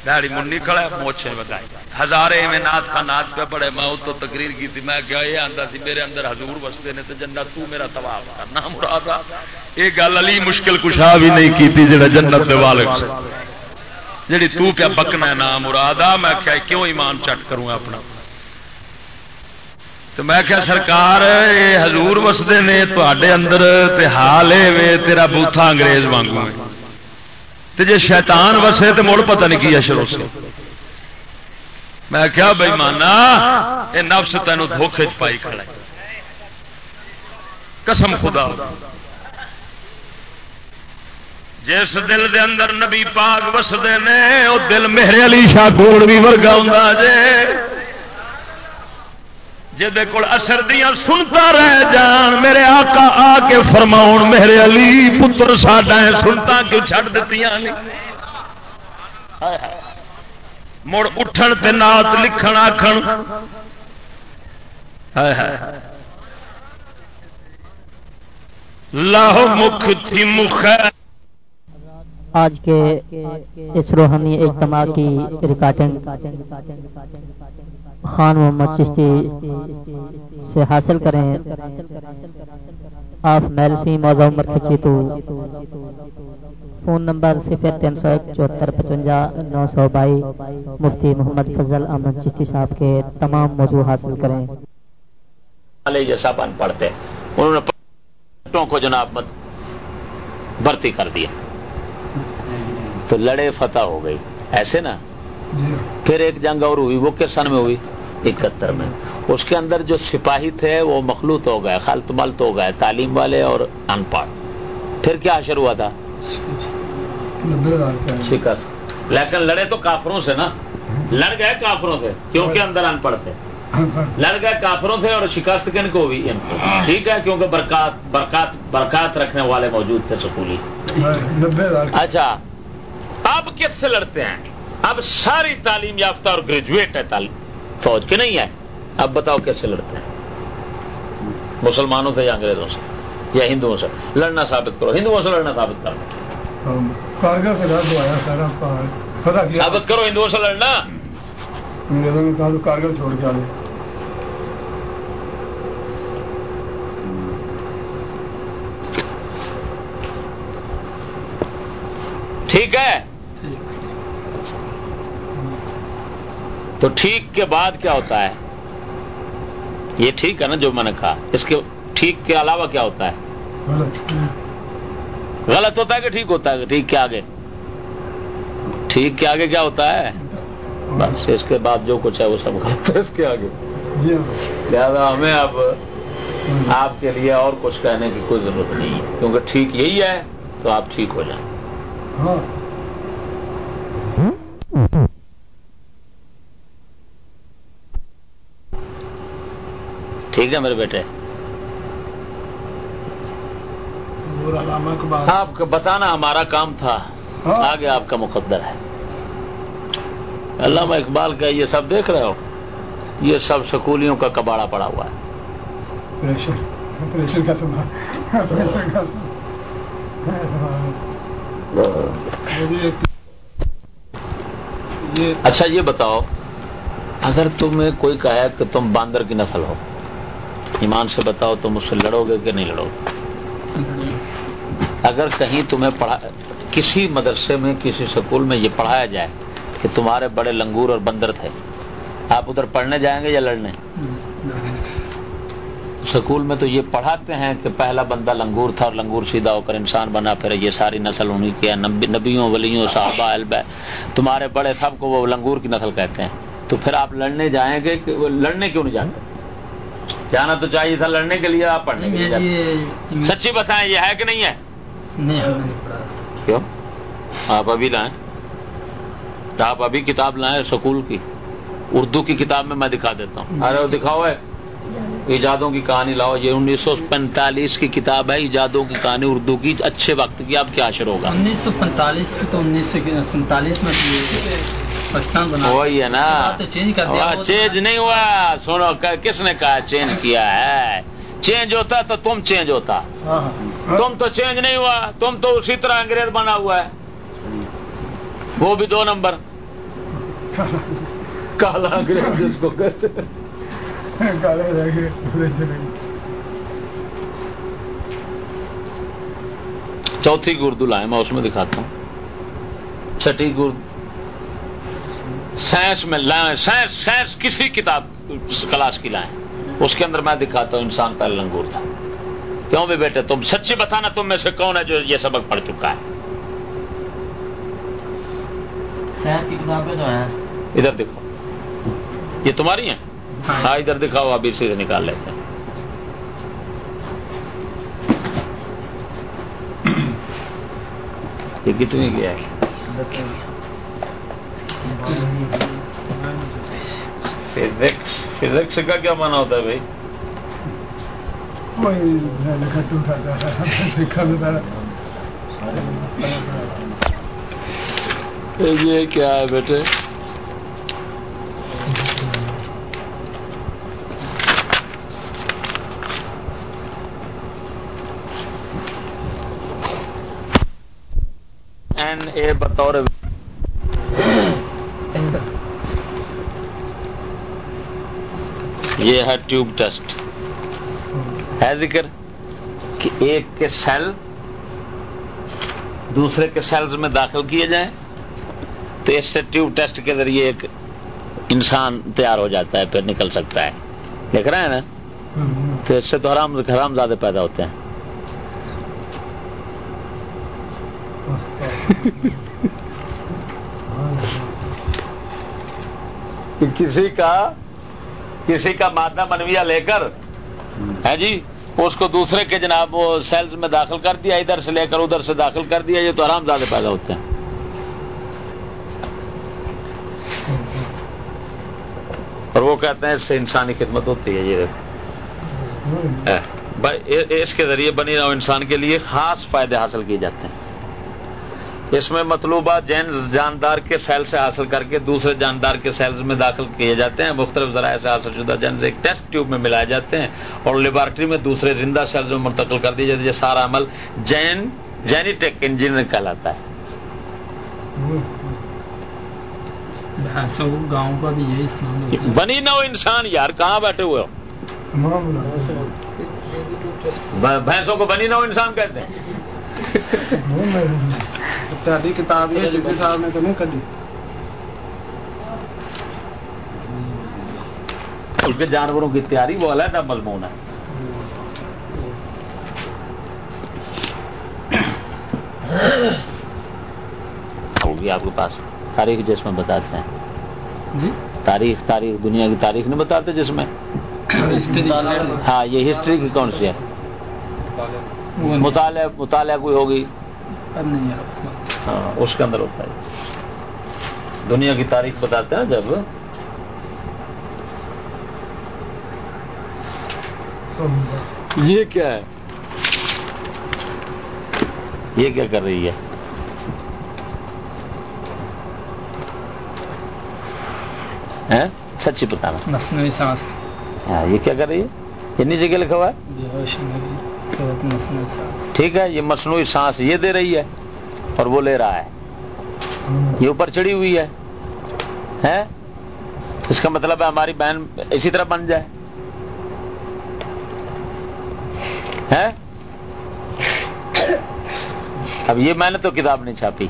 دہڑی منی کھڑا موچے بتائی ہزارے میں نات کا نات پہ پڑے، میں تو تقریر کی تھی، میں کیا یہ آتا سی، میرے اندر حضور بستے نے تو جنت، تو میرا تباہ کرنا مراد یہ گل علی مشکل کشا بھی نہیں کی تھی جڑا جنت دے والک سے جڑی تو پیا بکنا نام مراد میں کیا کیوں ایمان چٹ کروں اپنا؟ تو میں کیا سرکار یہ ہزور وستے نے تے اندر تے حال ہے تیرا بوتھا انگریز وانگو تے جے شیطان وسے تے مڑ پتہ نہیں کی اشر اسے میں کیا بھائی مانا یہ نفس تینوں دھوکھے چ پائی کھڑا قسم خدا۔ جس دل دے اندر نبی پاک وسدے نے وہ دل میرے علی شاہ بھی ورگا ہوں جے۔ جہد کول اثر دیا سنتا رہ جان، میرے آقا آ کے فرماؤ میرے علی پتر ساڈا سنتا کیوں چھڑ دیتی مڑ اٹھن تے نات لکھن آخن لاہو مکھ تھی مخ آج کے اس روحانی اجتماع کی ریکارڈنگ خان محمد چشتی سے حاصل کریں۔ آپ میلسی موضوع عمر تو فون نمبر صفر تین سو ایک چوہتر پچوجا نو سو بائی۔ مفتی محمد فضل احمد چشتی صاحب کے تمام موضوع حاصل کریں۔ جیسا پن پڑھتے انہوں نے کو جناب بھرتی کر دیا تو لڑے فتح ہو گئی۔ ایسے نا؟ پھر ایک جنگ اور ہوئی وہ کس سن میں ہوئی؟ اکہتر میں۔ اس کے اندر جو سپاہی تھے وہ مخلوط ہو گئے خلط ملت ہو گئے تعلیم والے اور ان پڑھ۔ پھر کیا اشر ہوا تھا؟ شکست لیکن لڑے تو کافروں سے نا۔ لڑ گئے کافروں سے کیونکہ اندر ان پڑھ تھے۔ لڑ گئے کافروں تھے اور شکست کن کو ہوئی؟ ٹھیک ہے کیونکہ برکات برکات برکات رکھنے والے موجود تھے سکولی۔ اچھا۔ اب کس سے لڑتے ہیں؟ اب ساری تعلیم یافتہ اور گریجویٹ ہے تعلیم۔ فوج کے نہیں ہے اب بتاؤ کیسے لڑتے ہیں؟ مسلمانوں سے یا انگریزوں سے؟ یا ہندوؤں سے؟ لڑنا ثابت کرو۔ ہندوؤں سے لڑنا ثابت کرو۔ ثابت کرو ہندوؤں سے لڑنا۔ کارگل چھوڑ کے ٹھیک ہے۔ تو ٹھیک کے بعد کیا ہوتا ہے؟ یہ ٹھیک ہے نا جو میں نے کہا۔ اس کے ٹھیک کے علاوہ کیا ہوتا ہے؟ غلط۔ ہوتا ہے کہ ٹھیک ہوتا ہے؟ ٹھیک کے آگے۔ ٹھیک کے آگے کیا ہوتا ہے؟ بس اس کے بعد جو کچھ ہے وہ سب غلط ہے۔ اس کے آگے۔ لہٰذا ہمیں اب آپ کے لیے اور کچھ کہنے کی کوئی ضرورت نہیں ہے۔ کیونکہ ٹھیک یہی ہے تو آپ ٹھیک ہو جائیں۔ ٹھیک ہے میرے بیٹے؟ آپ بتانا ہمارا کام تھا۔ ہاں۔ آگے آپ کا مقدر ہے۔ علامہ اقبال کا یہ سب دیکھ رہے ہو؟ یہ سب سکولیوں کا کباڑا پڑا ہوا ہے۔ اچھا یہ بتاؤ۔ اگر تمہیں کوئی کہا کہ تم باندر کی نسل ہو ایمان سے بتاؤ تم اس سے لڑو گے کہ نہیں لڑو گے؟ اگر کہیں تمہیں پڑھا، کسی مدرسے میں، کسی سکول میں یہ پڑھایا جائے کہ تمہارے بڑے لنگور اور بندر تھے، آپ ادھر پڑھنے جائیں گے یا لڑنے؟ سکول میں تو یہ پڑھاتے ہیں کہ پہلا بندہ لنگور تھا اور لنگور سیدھا ہو کر انسان بنا پھر یہ ساری نسل انہیں کیا نبیوں، ولیوں، صحابہ الب تمہارے بڑے سب کو وہ لنگور کی نسل کہتے ہیں۔ تو پھر آپ لڑنے جائیں گے کہ لڑنے کیوں نہیں جانتے جانا تو چاہیے تھا لڑنے کے لیے آپ پڑھنے کے لیے سچی بتائیں یہ ہے کہ نہیں ہے؟ کیوں؟ آپ ابھی لائیں۔ آپ ابھی کتاب لائیں سکول کی۔ اردو کی کتاب میں میں دکھا دیتا ہوں۔ ارے وہ دکھاؤ ہے۔ ایجادوں کی کہانی لاؤ۔ یہ انیس سو پینتالیس کی کتاب ہے۔ ایجادوں کی کہانی اردو کی۔ اچھے وقت کی۔ اب کیا اشر ہوگا؟ انیس سو پینتالیس کی تو انیس سو سینتالیس میں وہی ہے نا۔ چینج نہیں ہوا۔ سنو کس نے کہا چینج کیا ہے؟ چینج ہوتا تو تم چینج ہوتا۔ ہاں، ہاں۔ تم تو چینج نہیں ہوا تم تو اسی طرح انگریز بنا ہوا ہے۔ وہ بھی دو نمبر۔ کالا انگریز جس کو کہتے چوتھی گردو لائے میں اس میں دکھاتا ہوں۔ چھٹی گرد سائنس میں لائیں۔ سائنس سائنس کسی کتاب کلاس کی لائیں۔ اس کے اندر میں دکھاتا ہوں انسان پہلے لنگور تھا۔ کیوں بھی بیٹے؟ تم سچی بتانا تم میں سے کون ہے جو یہ سبق پڑھ چکا ہے؟ سائنس کی کتابیں تو ہیں۔ ادھر دیکھو یہ تمہاری ہیں؟ ہاں, ہاں، ادھر دکھاؤ ابھی سے نکال لیتے ہیں۔ یہ کتنی کیا ہے؟ فزکس کا کیا مانا ہوتا ہے بھائی؟ یہ کیا ہے بیٹے؟ این اے بطور یہ ہے ٹیوب ٹیسٹ ہے ذکر کہ ایک کے سیل دوسرے کے سیلز میں داخل کیے جائیں تو اس سے ٹیوب ٹیسٹ کے ذریعے ایک انسان تیار ہو جاتا ہے، پھر نکل سکتا ہے۔ دیکھ رہے ہیں نا؟ تو اس سے تو حرام حرام زیادہ پیدا ہوتے ہیں۔ کسی کا کسی کا مادہ منویہ لے کر ہے جی؟ اس کو دوسرے کے جناب وہ سیلز میں داخل کر دیا ادھر سے لے کر ادھر سے داخل کر دیا یہ تو آرام زیادہ پیدا ہوتے ہیں۔ اور وہ کہتے ہیں اس سے انسانی خدمت ہوتی ہے یہ اس کے ذریعے بنی رہو انسان کے لیے خاص فائدے حاصل کیے جاتے ہیں۔ اس میں مطلوبہ جین جاندار کے سیل سے حاصل کر کے دوسرے جاندار کے سیلز میں داخل کیے جاتے ہیں۔ مختلف ذرائع سے حاصل شدہ جینز ایک ٹیسٹ ٹیوب میں ملائے جاتے ہیں اور لیبارٹری میں دوسرے زندہ سیلز میں منتقل کر دی جاتی ہے۔ یہ سارا عمل جین جینیٹیک انجینئر کہلاتا ہے۔ گاؤں کا بھی یہی استعمال بنی نہ ہو انسان یار کہاں بیٹھے ہوئے ہو؟ بھینسوں کو بنی نہ ہو انسان کہتے ہیں۔ کتاب صاحب نے تو نہیں کری اس کے جانوروں کی تیاری وہ علیحدہ مضمون ہے ہوگی آپ کے پاس تاریخ جس میں بتاتے ہیں جی تاریخ تاریخ دنیا کی تاریخ نہیں بتاتے جس میں ہاں یہ ہسٹری کی کون سی ہے مطالعہ مطالعہ کوئی ہوگی؟ ہاں اس کے اندر ہوتا ہے۔ دنیا کی تاریخ بتاتے ہیں جب۔ یہ کیا ہے؟ یہ کیا کر رہی ہے؟ سچی بتانا۔ مصنوعی سانس۔ ہاں یہ کیا کر رہی ہے؟ یہ نیچے کیا لکھا ہوا ہے؟ ٹھیک ہے یہ مصنوعی سانس یہ دے رہی ہے اور وہ لے رہا ہے۔ یہ اوپر چڑھی ہوئی ہے۔ اس کا مطلب ہے ہماری بہن اسی طرح بن جائے۔ اب یہ میں نے تو کتاب نہیں چھاپی۔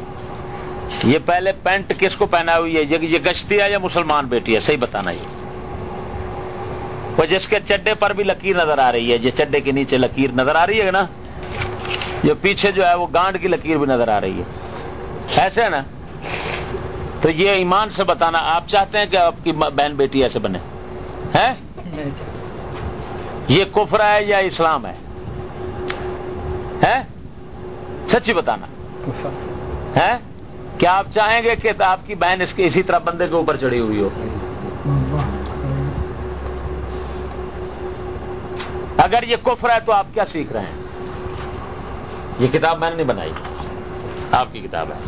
یہ پہلے پینٹ کس کو پہنا ہوئی ہے؟ یہ گشتی ہے یا مسلمان بیٹی ہے؟ صحیح بتانا یہ۔ وہ جس کے چڈے پر بھی لکیر نظر آ رہی ہے یہ چڈے کے نیچے لکیر نظر آ رہی ہے نا؟ جو پیچھے جو ہے وہ گانڈ کی لکیر بھی نظر آ رہی ہے۔ ایسے ہے نا؟ تو یہ ایمان سے بتانا آپ چاہتے ہیں کہ آپ کی بہن بیٹی ایسے بنے؟ یہ کفر ہے یا اسلام ہے؟ سچی بتانا۔ ہے کیا آپ چاہیں گے کہ آپ کی بہن اس کے اسی طرح بندے کے اوپر چڑھی ہوئی ہو؟ اگر یہ کفر ہے تو آپ کیا سیکھ رہے ہیں؟ یہ کتاب میں نے نہیں بنائی۔ آپ کی کتاب ہے۔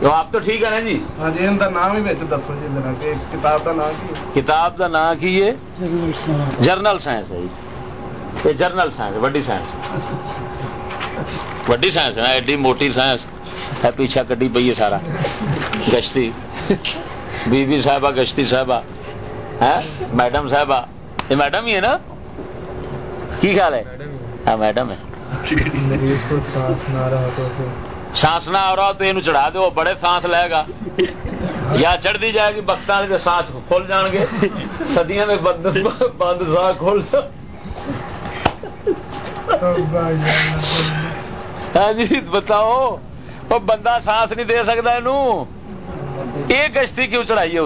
تو آپ تو ٹھیک ہے نا جی؟ ہاں جی ان کا نام ہی دسو جی کتاب کا نام کی کتاب کا نام کی یہ جرنل سائنس۔ ہے یہ جرنل سائنس وڈی سائنس وڈی سائنس ہے نا ایڈی موٹی سائنس۔ ہے پیچھا کڈی پی ہے سارا۔ گشتی۔ بی بی صاحبہ گشتی صاحبہ میڈم صاحبہ۔ یہ میڈم ہی ہے نا؟ کی خیال ہے؟ ہاں میڈم ہے۔ سانس نہ آ رہا تو یہ چڑھا دو بڑے سانس لے گا۔ یا چڑھ دی جائے گی بختہ سانس کھول جان گے۔ سدیاں میں بند بند سا کھول ہاں جی بتاؤ۔ وہ بندہ سانس نہیں دے سکتا یہ کشتی کیوں چڑھائی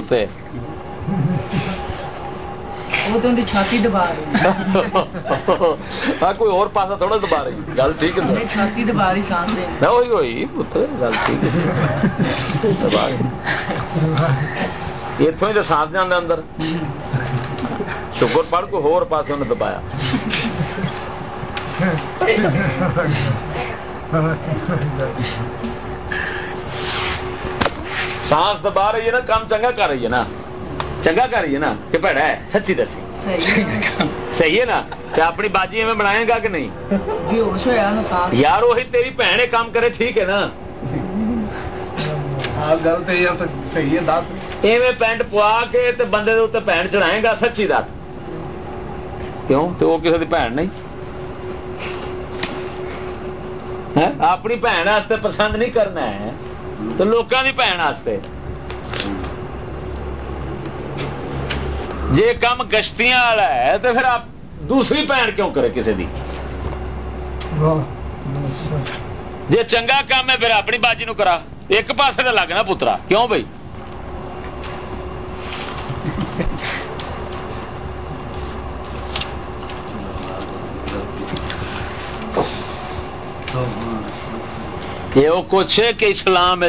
چھاتی دبا رہی ہاں کوئی اور پاسا تھوڑا دبا رہی۔ گل ٹھیک ہے۔ انہیں چھاتی دبا رہی سانس دے۔ نہ ہوئی ہوئی پتر گل ٹھیک ہے۔ دبا رہی۔ اتوں ہی تو سانس جانا اندر۔ شکر پڑھ کو ہور پاسے انہیں دبایا۔ سانس دبا رہی ہے نا کام چنگا کر رہی ہے نا۔ چنگا کر رہی ہے نا کہ بھڑا ہے سچی دسی۔ صحیح ہے۔ نا؟ کہ اپنی باجی میں بنائے گا کہ نہیں؟ سانس۔ یار وہی تیری بھن کام کرے ٹھیک ہے نا؟ ہاں گل تو یہ صحیح ہے دس۔ ایویں پینٹ پوا کے تے بندے دے اتنے چڑھائے گا سچی دس۔ کیوں؟ تو وہ کسی کی بھن نہیں۔ ہیں؟ اپنی بھن واسطے پسند نہیں کرنا ہے۔ تو لوگوں کی بھن واسطے جی کام گشتیاں والا ہے تو پھر آپ دوسری بھن کیوں کرے کسی دی؟ جی چنگا کام ہے پھر اپنی باجی نو کرا ایک پاسے تو لگنا پترا کیوں بھائی یہ وہ کچھ ہے کہ اسلام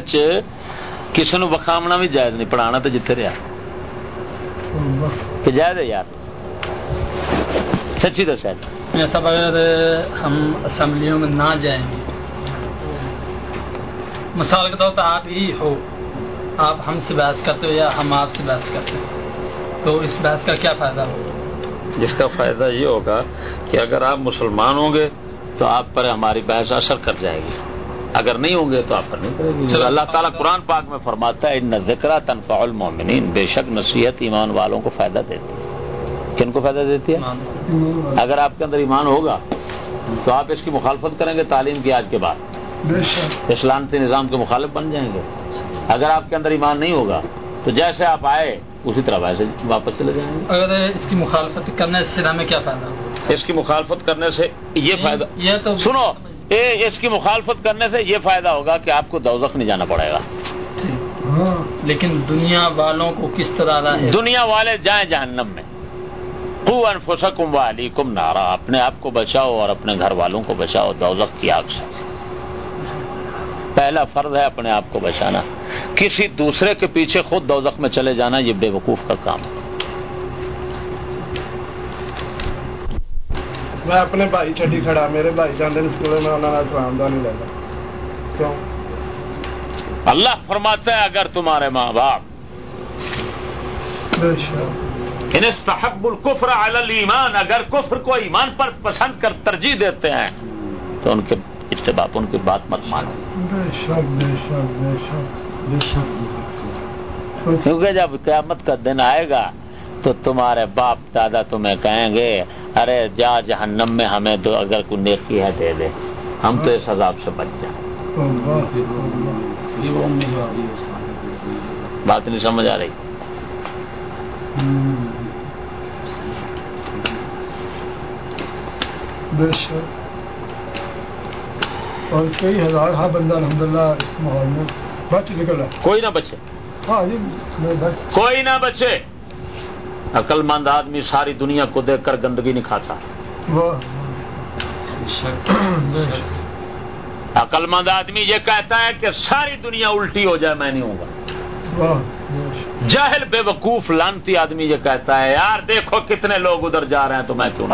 کسی نے وکھاونا بھی جائز نہیں پڑھانا تو جتنے رہا کہ جائز ہے یار؟ سچی دس ایسا اگر ہم اسمبلیوں میں نہ جائیں گے مثال کے طور پر آپ ہی ہو آپ ہم سے بحث کرتے ہو یا ہم آپ سے بحث کرتے ہیں تو اس بحث کا کیا فائدہ ہوگا؟ جس کا فائدہ یہ ہوگا کہ اگر آپ مسلمان ہوں گے تو آپ پر ہماری بحث اثر کر جائے گی۔ اگر نہیں ہوں گے تو آپ نہیں کرے گی۔ چلو اللہ تعالیٰ قرآن پاک میں فرماتا ہے ان ذکر تنفع المومنین بے شک نصیحت ایمان والوں کو فائدہ دیتی ہے۔ کن کو فائدہ دیتی ہے؟ اگر آپ کے اندر ایمان ہوگا تو آپ اس کی مخالفت کریں گے تعلیم کی آج کے بعد۔ اسلامتی نظام کے مخالف بن جائیں گے۔ اگر آپ کے اندر ایمان نہیں ہوگا تو جیسے آپ آئے اسی طرح ویسے واپس چلے جائیں گے۔ اگر اس کی مخالفت کرنے سے ہمیں کیا فائدہ؟ اس کی مخالفت کرنے سے یہ فائدہ یہ تو سنو اے اس کی مخالفت کرنے سے یہ فائدہ ہوگا کہ آپ کو دوزخ نہیں جانا پڑے گا۔ لیکن دنیا والوں کو کس طرح ہے؟ دنیا والے جائیں جہنم میں۔ کو انفسکم والیکم نارا۔ اپنے آپ کو بچاؤ اور اپنے گھر والوں کو بچاؤ دوزخ کی آگ سے۔ پہلا فرض ہے اپنے آپ کو بچانا۔ کسی دوسرے کے پیچھے خود دوزخ میں چلے جانا یہ بے وقوف کا کام ہے۔ میں اپنے بھائی چھڈی کھڑا میرے بھائی جانے اسکول میں انہوں نے نہیں لینا کیوں اللہ فرماتا ہے اگر تمہارے ماں باپ انہیں صحب القفر علی الایمان اگر کفر کو ایمان پر پسند کر ترجیح دیتے ہیں تو ان کے اتباع ان کی بات مت مانو کیونکہ جب قیامت کا دن آئے گا تو تمہارے باپ دادا تمہیں کہیں گے ارے جا جہنم میں ہمیں تو اگر کوئی نیکی ہے دے دے۔ ہم تو اس عذاب سے بچ جائیں۔ بات نہیں سمجھ آ رہی۔ اور کئی ہزار ہاں بندہ الحمدللہ اس ماحول میں بچ نکل رہا کوئی نہ بچے۔ ہاں جی کوئی نہ بچے۔ عقل مند آدمی ساری دنیا کو دیکھ کر گندگی نہیں کھاتا۔ عقل مند آدمی یہ کہتا ہے کہ ساری دنیا الٹی ہو جائے میں نہیں ہوں گا۔ جاہل بے وقوف لانتی آدمی یہ کہتا ہے یار دیکھو کتنے لوگ ادھر جا رہے ہیں تو میں کیوں نہ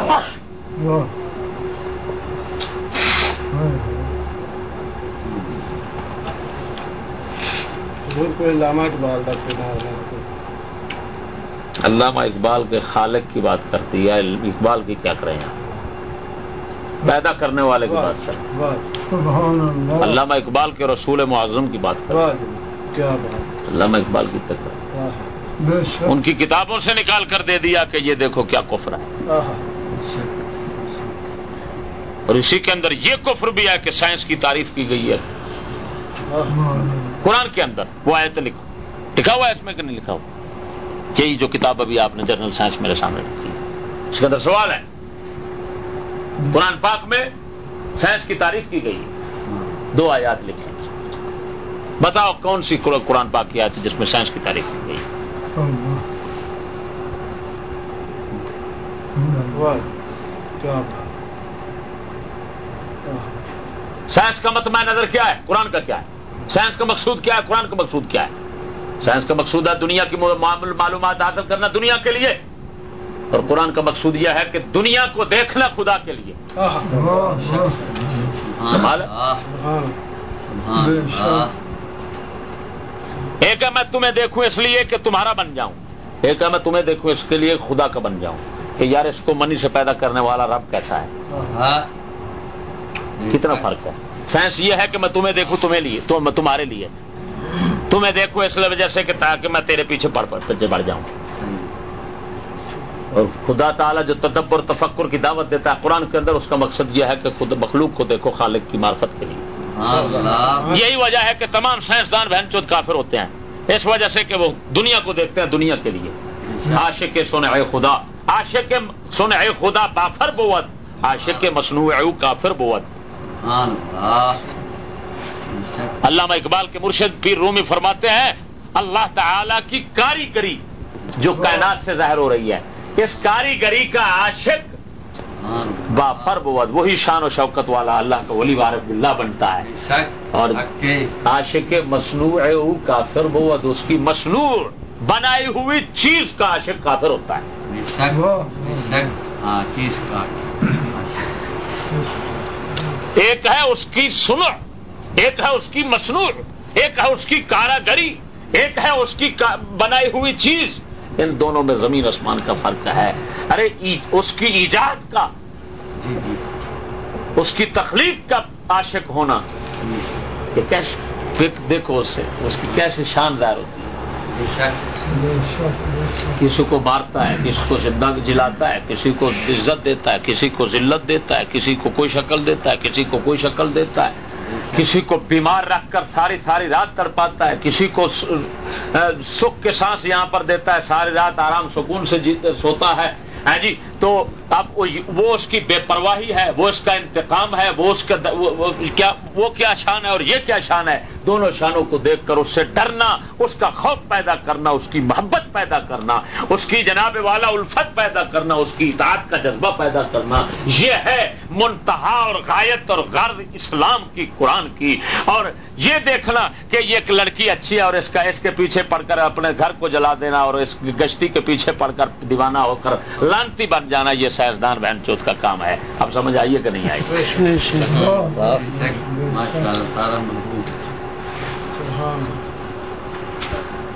کوئی علامہ اقبال کا علامہ اقبال کے خالق کی بات کرتی ہے اقبال کی کیا کریں یہاں پیدا کرنے والے کی بات کریں۔ علامہ اقبال کے رسول معظم کی بات کریں۔ علامہ اقبال کی تک ان کی کتابوں سے نکال کر دے دیا کہ یہ دیکھو کیا کفر ہے۔ اور اسی کے اندر یہ کفر بھی ہے کہ سائنس کی تعریف کی گئی ہے۔ قرآن کے اندر وہ آیت لکھو۔ لکھا ہوا ہے اس میں کہ نہیں لکھا ہوا؟ یہی جو کتاب ابھی آپ نے جنرل سائنس میرے سامنے رکھی اس کے اندر سوال ہے۔ قرآن پاک میں سائنس کی تعریف کی گئی۔ دو آیات لکھیں۔ بتاؤ کون سی قرآن پاک کی آیت ہے جس میں سائنس کی تعریف کی گئی؟ سائنس کا متمع نظر کیا ہے؟ قرآن کا کیا ہے؟ سائنس کا مقصود کیا ہے؟ قرآن کا مقصود کیا ہے؟ سائنس کا مقصود ہے دنیا کی معلومات حاصل کرنا دنیا کے لیے۔ اور قرآن کا مقصود یہ ہے کہ دنیا کو دیکھنا خدا کے لیے۔ ایک ہے میں تمہیں دیکھوں اس لیے کہ تمہارا بن جاؤں۔ ایک ہے میں تمہیں دیکھوں اس کے لیے خدا کا بن جاؤں۔ کہ یار اس کو منی سے پیدا کرنے والا رب کیسا ہے؟ کتنا فرق ہے؟ سائنس یہ ہے کہ میں تمہیں دیکھوں تمہیں لیے تمہارے لیے۔ تمہیں دیکھوں اس لیے وجہ سے کہ تاکہ میں تیرے پیچھے پڑ پڑ پیچھے بڑھ جاؤں۔ اور خدا تعالیٰ جو تدبر تفکر کی دعوت دیتا ہے قرآن کے اندر اس کا مقصد یہ ہے کہ خود مخلوق کو دیکھو خالق کی معرفت کے لیے۔ یہی وجہ ہے کہ تمام سائنسدان بہن چود کافر ہوتے ہیں۔ اس وجہ سے کہ وہ دنیا کو دیکھتے ہیں دنیا کے لیے۔ عاشق سن اے خدا عاشق سن اے خدا بافر بوت عاشق مصنوع کافر بوت علامہ اقبال کے مرشد پیر رومی فرماتے ہیں اللہ تعالی کی کاریگری جو کائنات سے ظاہر ہو رہی ہے اس کاریگری کا عاشق بافر بوت وہی شان و شوکت والا اللہ کا ولی وارف اللہ بنتا ہے۔ اور عاشق مصنوع کافر بوت اس کی مصنوع بنائی ہوئی چیز کا عاشق کافر ہوتا ہے۔ ایک ہے اس کی سنو ایک ہے اس کی مصنوع ایک ہے اس کی کاراگری ایک ہے اس کی بنائی ہوئی چیز۔ ان دونوں میں زمین آسمان کا فرق ہے۔ ارے اس کی ایجاد کا اس کی تخلیق کا عاشق ہونا۔ یہ کیسے دیکھ- دیکھو اس سے اس کی کیسے شاندار ہوتی ہے۔ کسی کو مارتا ہے کسی کو زندہ جلاتا ہے کسی کو عزت دیتا ہے کسی کو ذلت دیتا ہے کسی کو کوئی شکل دیتا ہے کسی کو کوئی شکل دیتا ہے۔ کسی کو بیمار رکھ کر ساری ساری رات تڑ پاتا ہے، کسی کو سکھ کے سانس یہاں پر دیتا ہے، ساری رات آرام سکون سے جی- سوتا ہے۔ ہاں جی تو اب وہ اس کی بے پرواہی ہے، وہ اس کا انتقام ہے، وہ اس کا وہ- کیا وہ کیا شان ہے اور یہ کیا شان ہے؟ دونوں شانوں کو دیکھ کر اس سے ڈرنا، اس کا خوف پیدا کرنا، اس کی محبت پیدا کرنا، اس کی جناب والا الفت پیدا کرنا، اس کی اطاعت کا جذبہ پیدا کرنا۔ یہ ہے منتہا اور غایت اور غرض اسلام کی قرآن کی۔ اور یہ دیکھنا کہ یہ ایک لڑکی اچھی ہے اور اس کا اس کے پیچھے پڑ کر اپنے گھر کو جلا دینا اور اس کی گشتی کے پیچھے پڑ کر دیوانہ ہو کر لانتی بن جانا یہ سائنسدان بہن چوت کا کام ہے۔ اب سمجھ آئیے کہ نہیں آئی؟ سبحان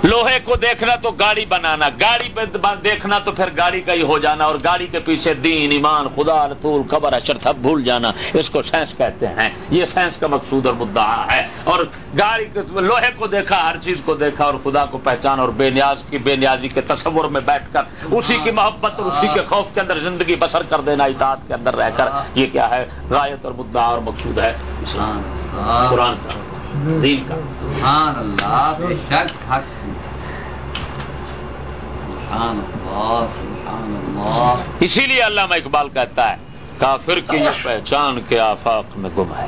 لوہے کو دیکھنا تو گاڑی بنانا، گاڑی پہ دیکھنا تو پھر گاڑی کا ہی ہو جانا اور گاڑی کے پیچھے دین، ایمان، خدا، رسول خبر اشر سب بھول جانا، اس کو سائنس کہتے ہیں۔ یہ سائنس کا مقصود اور مدعا ہے۔ اور گاڑی لوہے کو دیکھا، ہر چیز کو دیکھا اور خدا کو پہچان اور بے نیاز کی بے نیازی کے تصور میں بیٹھ کر، اسی کی محبت اور اسی کے خوف کے اندر زندگی بسر کر دینا، اطاعت کے اندر رہ کر۔ یہ کیا ہے؟ غایت اور مدعا اور مقصود ہے۔ اسلام، قرآن کا۔ دین کا۔ سبحان اللہ بے شک حق سبحان اللہ سبحان اللہ۔ اسی لیے علامہ اقبال کہتا ہے کافر کی یہ پہچان کے آفاق میں گم ہے۔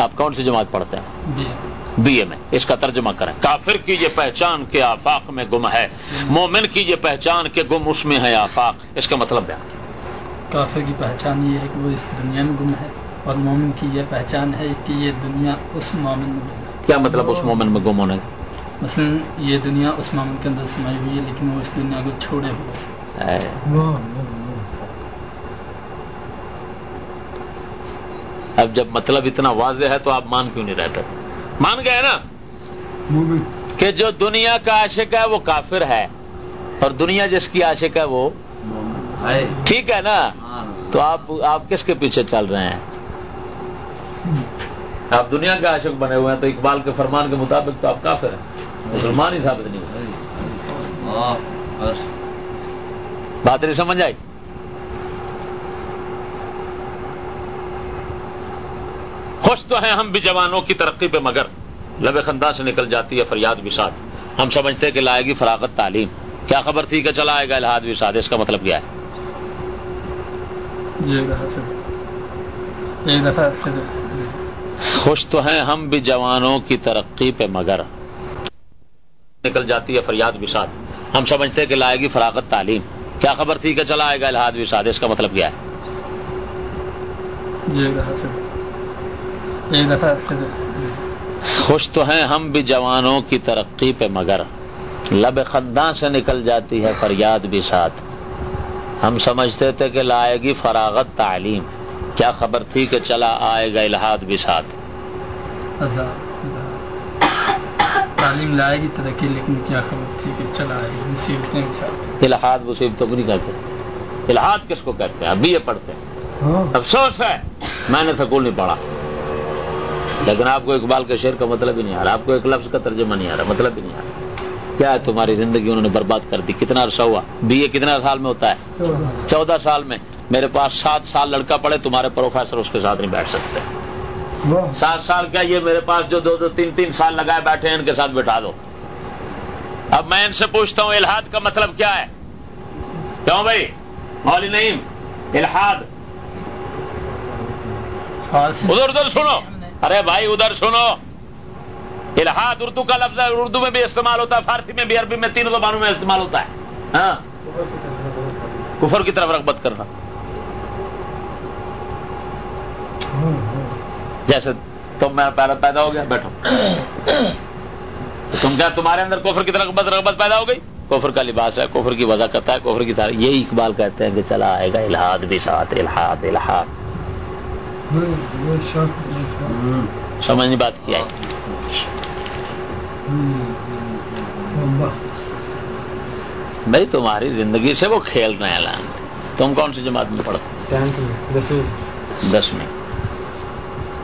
آپ کون سی جماعت پڑھتے ہیں؟ جی بی اے میں۔ اس کا ترجمہ کریں۔ کافر کی یہ پہچان کے آفاق میں گم ہے۔ مومن کی یہ پہچان کے گم اس میں ہے آفاق۔ اس کا مطلب بیان۔ کافر کی پہچان یہ ہے کہ وہ اس دنیا میں گم ہے۔ اور مومن کی یہ پہچان ہے کہ یہ دنیا اس مومن میں کیا مطلب اس مومن میں گم ہونے کا مثلا یہ دنیا اس مومن کے اندر سمائی ہوئی ہے لیکن وہ اس دنیا کو چھوڑے ہوئے اب جب مطلب اتنا واضح ہے تو آپ مان کیوں نہیں رہتے؟ مان گئے نا؟ کہ جو دنیا کا عاشق ہے وہ کافر ہے اور دنیا جس کی عاشق ہے وہ ہے ٹھیک ہے نا؟ تو آپ آپ کس کے پیچھے چل رہے ہیں؟ آپ دنیا کے عاشق بنے ہوئے ہیں تو اقبال کے فرمان کے مطابق تو آپ کافر ہیں۔ مسلمان ہی ثابت نہیں ہوئے۔ بات نہیں سمجھ آئی؟ خوش تو ہیں ہم بھی جوانوں کی ترقی پہ مگر۔ لب خندہ سے نکل جاتی ہے فریاد وساد۔ ہم سمجھتے کہ لائے گی فراغت تعلیم۔ کیا خبر تھی کہ چلا آئے گا الحاد وساد؟ اس کا مطلب کیا ہے؟ خوش تو ہیں ہم بھی جوانوں کی ترقی پہ مگر۔ نکل جاتی ہے فریاد وساد ہم سمجھتے کہ لائے گی فراغت تعلیم۔ کیا خبر تھی کہ چلا آئے گا الحاد ساتھ اس کا مطلب کیا ہے؟ پھر خوش تو ہیں ہم بھی جوانوں کی ترقی پہ مگر۔ لب خداں سے نکل جاتی ہے فریاد بھی ساتھ ہم سمجھتے تھے کہ لائے گی فراغت تعلیم۔ کیا خبر تھی کہ چلا آئے گا الحاد بھی ساتھ؟ تعلیم لائے گی ترقی لیکن کیا خبر تھی کہ چلا آئے گی مصیبتیں بھی ساتھ الحاد مصیبتوں کو نہیں کہتے الحاد کس کو کہتے ہیں؟ ابھی یہ پڑھتے ہیں۔ افسوس ہے۔ میں نے سکول نہیں پڑھا۔ لیکن آپ کو اقبال کے شعر کا مطلب ہی نہیں آ رہا۔ آپ کو ایک لفظ کا ترجمہ نہیں آ رہا مطلب ہی نہیں آ رہا۔ کیا ہے تمہاری زندگی انہوں نے برباد کر دی؟ کتنا عرصہ ہوا؟ بی اے کتنا سال میں ہوتا ہے؟ چودہ سال میں۔ میرے پاس سات سال لڑکا پڑے تمہارے پروفیسر اس کے ساتھ نہیں بیٹھ سکتے۔ سات سال کیا یہ میرے پاس جو دو دو تین تین سال لگائے بیٹھے ہیں ان کے ساتھ بٹھا دو۔ اب میں ان سے پوچھتا ہوں الحاد کا مطلب کیا ہے؟ کیوں بھائی؟ مولی الحاد فارسی ادھر ادھر سنو۔ ارے بھائی ادھر سنو۔ الحاد اردو کا لفظ ہے اردو میں بھی استعمال ہوتا ہے فارسی میں بھی عربی میں تین زبانوں میں استعمال ہوتا ہے۔ ہاں۔ کفر کی طرف رغبت کرنا۔ جیسے تم میں پہلے پیدا ہو گیا بیٹھو۔ تم کیا تمہارے اندر کفر کی طرف رغبت پیدا ہو گئی؟ کفر کا لباس ہے کفر کی وضاحت کرتا ہے کفر کی طرح۔ یہی اقبال کہتے ہیں کہ چلا آئے گا الحاد بھی ساتھ الحاد الحاد سمجھنی بات کیا ہے بھائی تمہاری زندگی سے وہ کھیل رہے ہیں۔ لان تم کون سی جماعت میں پڑھتے دسویں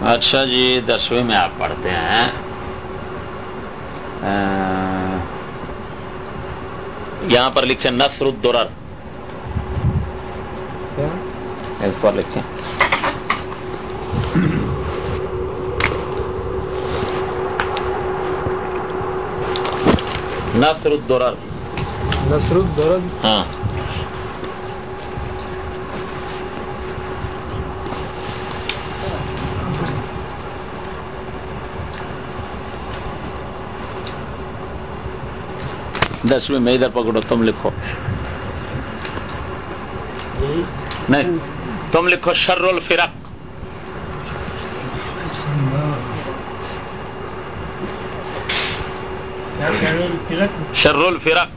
اچھا جی دسویں میں آپ پڑھتے ہیں۔ یہاں پر لکھے نصر الدرر۔ اس پر لکھیں۔ نصر الدرر۔ نصر الدرد ہاں۔ دسویں میں ادھر پکڑو تم لکھو نہیں تم لکھو شر الفرق شر الفرق